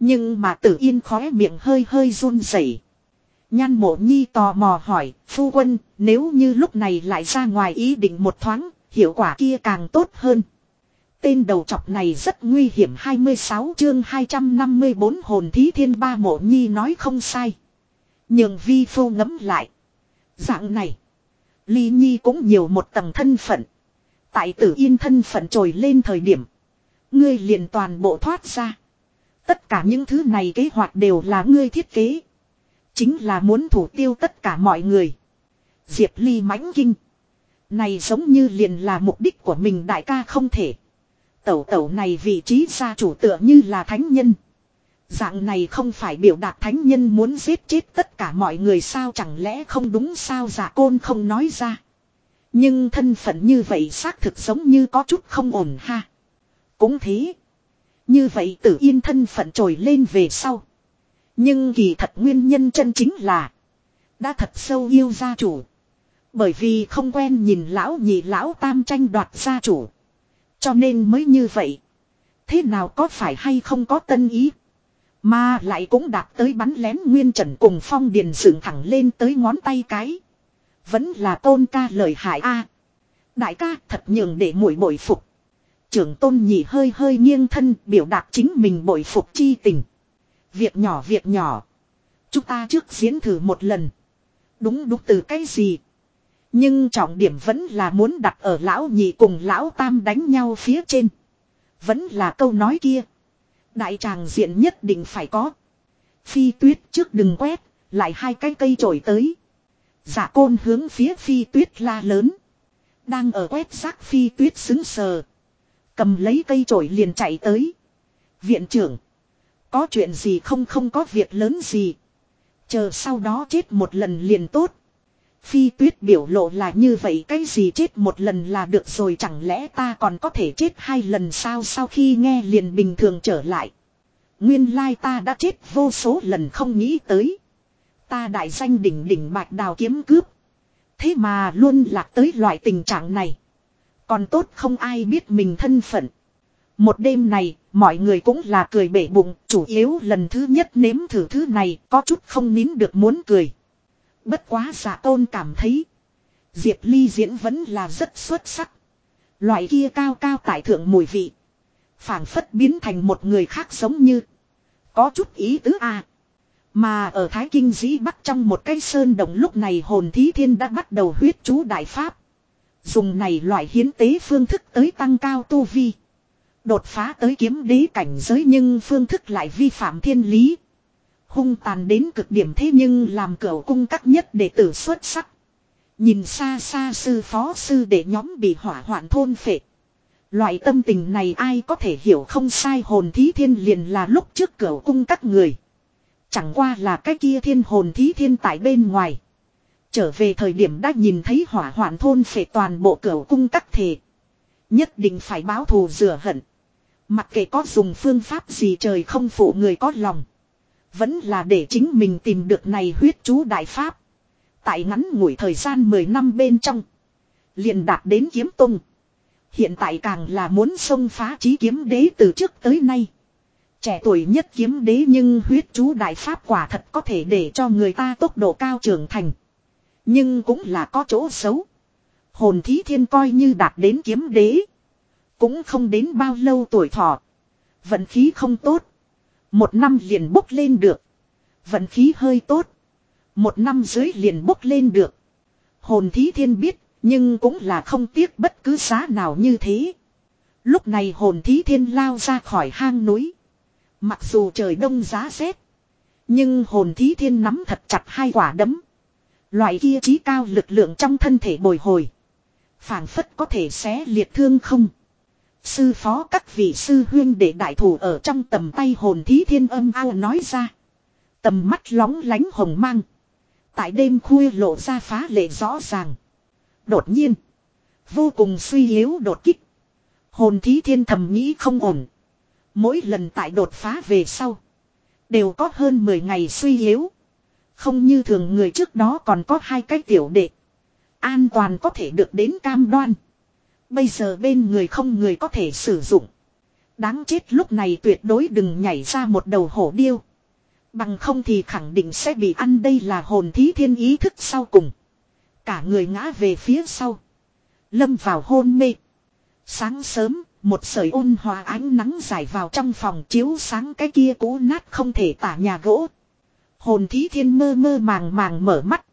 Nhưng mà tử yên khóe miệng hơi hơi run rẩy. Nhan mộ nhi tò mò hỏi, phu quân, nếu như lúc này lại ra ngoài ý định một thoáng, hiệu quả kia càng tốt hơn. Tên đầu chọc này rất nguy hiểm 26 chương 254 hồn thí thiên ba mộ nhi nói không sai. Nhưng vi phu ngấm lại. Dạng này. Ly nhi cũng nhiều một tầng thân phận. Tại tử yên thân phận trồi lên thời điểm. Ngươi liền toàn bộ thoát ra. Tất cả những thứ này kế hoạch đều là ngươi thiết kế. Chính là muốn thủ tiêu tất cả mọi người. Diệp Ly mãnh kinh. Này giống như liền là mục đích của mình đại ca không thể. Tẩu tẩu này vị trí gia chủ tựa như là thánh nhân. Dạng này không phải biểu đạt thánh nhân muốn giết chết tất cả mọi người sao chẳng lẽ không đúng sao giả côn không nói ra. Nhưng thân phận như vậy xác thực giống như có chút không ổn ha. Cũng thế. Như vậy tử yên thân phận trồi lên về sau. Nhưng kỳ thật nguyên nhân chân chính là. Đã thật sâu yêu gia chủ. Bởi vì không quen nhìn lão nhị lão tam tranh đoạt gia chủ. Cho nên mới như vậy. Thế nào có phải hay không có tân ý. Mà lại cũng đạt tới bắn lén nguyên trần cùng phong điền dựng thẳng lên tới ngón tay cái. Vẫn là tôn ca lời hại a Đại ca thật nhường để muội bội phục. Trưởng tôn nhị hơi hơi nghiêng thân biểu đạt chính mình bội phục chi tình. Việc nhỏ việc nhỏ. Chúng ta trước diễn thử một lần. Đúng đúng từ cái gì. Nhưng trọng điểm vẫn là muốn đặt ở lão nhị cùng lão tam đánh nhau phía trên. Vẫn là câu nói kia. Đại tràng diện nhất định phải có. Phi tuyết trước đừng quét, lại hai cái cây trổi tới. Giả dạ côn hướng phía phi tuyết la lớn. Đang ở quét xác phi tuyết xứng sờ. Cầm lấy cây trổi liền chạy tới. Viện trưởng. Có chuyện gì không không có việc lớn gì. Chờ sau đó chết một lần liền tốt. Phi tuyết biểu lộ là như vậy cái gì chết một lần là được rồi chẳng lẽ ta còn có thể chết hai lần sao sau khi nghe liền bình thường trở lại. Nguyên lai ta đã chết vô số lần không nghĩ tới. Ta đại danh đỉnh đỉnh bạch đào kiếm cướp. Thế mà luôn lạc tới loại tình trạng này. Còn tốt không ai biết mình thân phận. Một đêm này, mọi người cũng là cười bể bụng, chủ yếu lần thứ nhất nếm thử thứ này, có chút không nín được muốn cười. Bất quá giả tôn cảm thấy. Diệp Ly diễn vẫn là rất xuất sắc. Loại kia cao cao tại thượng mùi vị. phảng phất biến thành một người khác giống như. Có chút ý tứ à. Mà ở Thái Kinh Dĩ Bắc trong một cái sơn đồng lúc này hồn thí thiên đã bắt đầu huyết chú đại pháp. Dùng này loại hiến tế phương thức tới tăng cao tu vi. Đột phá tới kiếm đế cảnh giới nhưng phương thức lại vi phạm thiên lý. Hung tàn đến cực điểm thế nhưng làm cửa cung các nhất đệ tử xuất sắc. Nhìn xa xa sư phó sư để nhóm bị hỏa hoạn thôn phệ. Loại tâm tình này ai có thể hiểu không sai hồn thí thiên liền là lúc trước cửa cung các người. Chẳng qua là cái kia thiên hồn thí thiên tại bên ngoài. Trở về thời điểm đã nhìn thấy hỏa hoạn thôn phệ toàn bộ cửa cung các thể. Nhất định phải báo thù rửa hận. Mặc kệ có dùng phương pháp gì trời không phụ người có lòng. Vẫn là để chính mình tìm được này huyết chú đại pháp. Tại ngắn ngủi thời gian 10 năm bên trong. liền đạt đến kiếm tung. Hiện tại càng là muốn xông phá trí kiếm đế từ trước tới nay. Trẻ tuổi nhất kiếm đế nhưng huyết chú đại pháp quả thật có thể để cho người ta tốc độ cao trưởng thành. Nhưng cũng là có chỗ xấu. Hồn thí thiên coi như đạt đến kiếm đế. Cũng không đến bao lâu tuổi thọ. Vận khí không tốt. Một năm liền bốc lên được. Vận khí hơi tốt. Một năm dưới liền bốc lên được. Hồn thí thiên biết, nhưng cũng là không tiếc bất cứ giá nào như thế. Lúc này hồn thí thiên lao ra khỏi hang núi. Mặc dù trời đông giá rét. Nhưng hồn thí thiên nắm thật chặt hai quả đấm. Loại kia trí cao lực lượng trong thân thể bồi hồi. phảng phất có thể xé liệt thương không. Sư phó các vị sư huyên để đại thủ ở trong tầm tay hồn thí thiên âm ao nói ra. Tầm mắt lóng lánh hồng mang. Tại đêm khuya lộ ra phá lệ rõ ràng. Đột nhiên. Vô cùng suy yếu đột kích. Hồn thí thiên thầm nghĩ không ổn. Mỗi lần tại đột phá về sau. Đều có hơn 10 ngày suy yếu. Không như thường người trước đó còn có hai cái tiểu đệ. An toàn có thể được đến cam đoan. Bây giờ bên người không người có thể sử dụng. Đáng chết lúc này tuyệt đối đừng nhảy ra một đầu hổ điêu. Bằng không thì khẳng định sẽ bị ăn đây là hồn thí thiên ý thức sau cùng. Cả người ngã về phía sau. Lâm vào hôn mê. Sáng sớm, một sợi ôn hòa ánh nắng dài vào trong phòng chiếu sáng cái kia cũ nát không thể tả nhà gỗ. Hồn thí thiên mơ mơ màng màng mở mắt.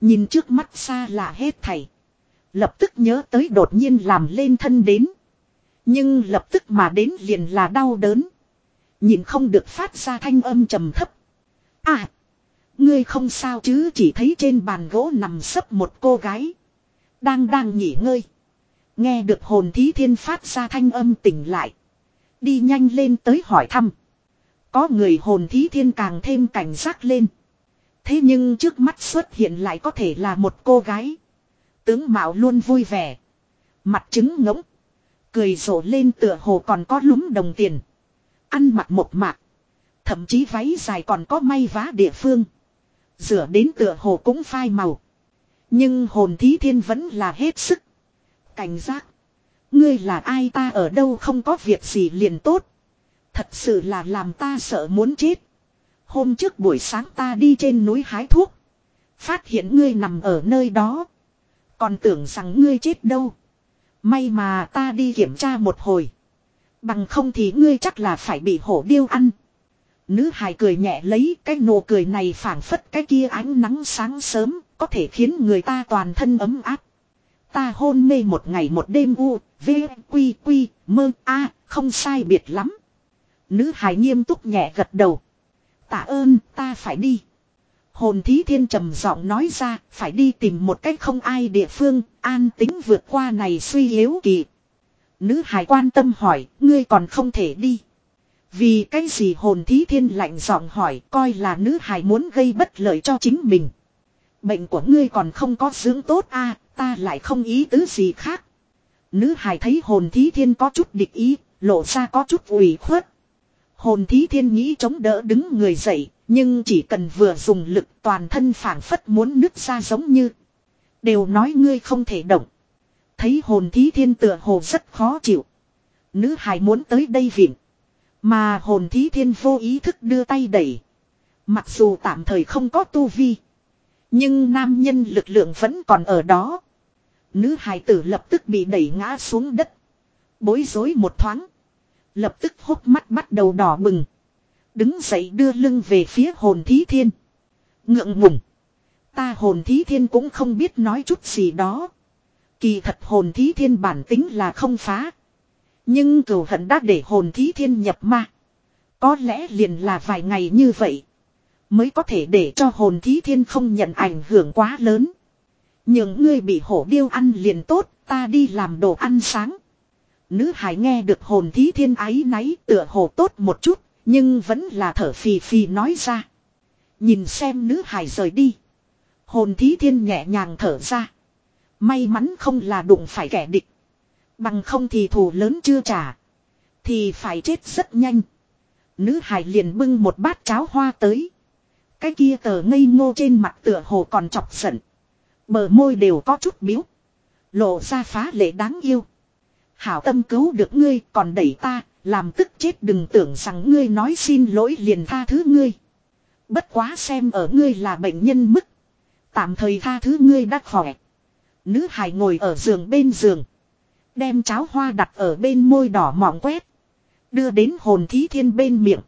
Nhìn trước mắt xa lạ hết thảy. Lập tức nhớ tới đột nhiên làm lên thân đến. Nhưng lập tức mà đến liền là đau đớn. Nhìn không được phát ra thanh âm trầm thấp. À! Ngươi không sao chứ chỉ thấy trên bàn gỗ nằm sấp một cô gái. Đang đang nghỉ ngơi. Nghe được hồn thí thiên phát ra thanh âm tỉnh lại. Đi nhanh lên tới hỏi thăm. Có người hồn thí thiên càng thêm cảnh giác lên. Thế nhưng trước mắt xuất hiện lại có thể là một cô gái. Tướng mạo luôn vui vẻ. Mặt trứng ngỗng. Cười rộ lên tựa hồ còn có lúm đồng tiền. Ăn mặc một mạc. Thậm chí váy dài còn có may vá địa phương. Rửa đến tựa hồ cũng phai màu. Nhưng hồn thí thiên vẫn là hết sức. Cảnh giác. Ngươi là ai ta ở đâu không có việc gì liền tốt. Thật sự là làm ta sợ muốn chết. Hôm trước buổi sáng ta đi trên núi hái thuốc. Phát hiện ngươi nằm ở nơi đó. Còn tưởng rằng ngươi chết đâu. May mà ta đi kiểm tra một hồi. Bằng không thì ngươi chắc là phải bị hổ điêu ăn. Nữ hài cười nhẹ lấy cái nụ cười này phảng phất cái kia ánh nắng sáng sớm, có thể khiến người ta toàn thân ấm áp. Ta hôn mê một ngày một đêm u, v, quy quy, mơ, a, không sai biệt lắm. Nữ hài nghiêm túc nhẹ gật đầu. Tạ ơn, ta phải đi. Hồn thí thiên trầm giọng nói ra, phải đi tìm một cách không ai địa phương, an tính vượt qua này suy yếu kỳ. Nữ hài quan tâm hỏi, ngươi còn không thể đi. Vì cái gì hồn thí thiên lạnh giọng hỏi, coi là nữ hài muốn gây bất lợi cho chính mình. Bệnh của ngươi còn không có dưỡng tốt a ta lại không ý tứ gì khác. Nữ hài thấy hồn thí thiên có chút địch ý, lộ ra có chút ủy khuất. Hồn thí thiên nghĩ chống đỡ đứng người dậy, nhưng chỉ cần vừa dùng lực toàn thân phản phất muốn nứt ra giống như. Đều nói ngươi không thể động. Thấy hồn thí thiên tựa hồ rất khó chịu. Nữ hài muốn tới đây viện. Mà hồn thí thiên vô ý thức đưa tay đẩy. Mặc dù tạm thời không có tu vi. Nhưng nam nhân lực lượng vẫn còn ở đó. Nữ hài tử lập tức bị đẩy ngã xuống đất. Bối rối một thoáng. Lập tức hốc mắt bắt đầu đỏ bừng. Đứng dậy đưa lưng về phía hồn thí thiên. Ngượng ngùng. Ta hồn thí thiên cũng không biết nói chút gì đó. Kỳ thật hồn thí thiên bản tính là không phá. Nhưng cửu hận đã để hồn thí thiên nhập ma. Có lẽ liền là vài ngày như vậy. Mới có thể để cho hồn thí thiên không nhận ảnh hưởng quá lớn nhưng ngươi bị hổ điêu ăn liền tốt, ta đi làm đồ ăn sáng. Nữ hải nghe được hồn thí thiên ái náy tựa hồ tốt một chút, nhưng vẫn là thở phì phì nói ra. Nhìn xem nữ hải rời đi. Hồn thí thiên nhẹ nhàng thở ra. May mắn không là đụng phải kẻ địch. Bằng không thì thù lớn chưa trả. Thì phải chết rất nhanh. Nữ hải liền bưng một bát cháo hoa tới. Cái kia tờ ngây ngô trên mặt tựa hồ còn chọc giận. Bờ môi đều có chút biếu. Lộ ra phá lệ đáng yêu. Hảo tâm cứu được ngươi còn đẩy ta, làm tức chết đừng tưởng rằng ngươi nói xin lỗi liền tha thứ ngươi. Bất quá xem ở ngươi là bệnh nhân mức. Tạm thời tha thứ ngươi đã khỏe. Nữ hài ngồi ở giường bên giường. Đem cháo hoa đặt ở bên môi đỏ mọng quét. Đưa đến hồn thí thiên bên miệng.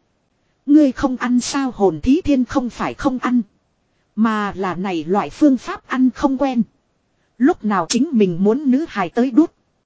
Ngươi không ăn sao hồn thí thiên không phải không ăn. Mà là này loại phương pháp ăn không quen. Lúc nào chính mình muốn nữ hài tới đút.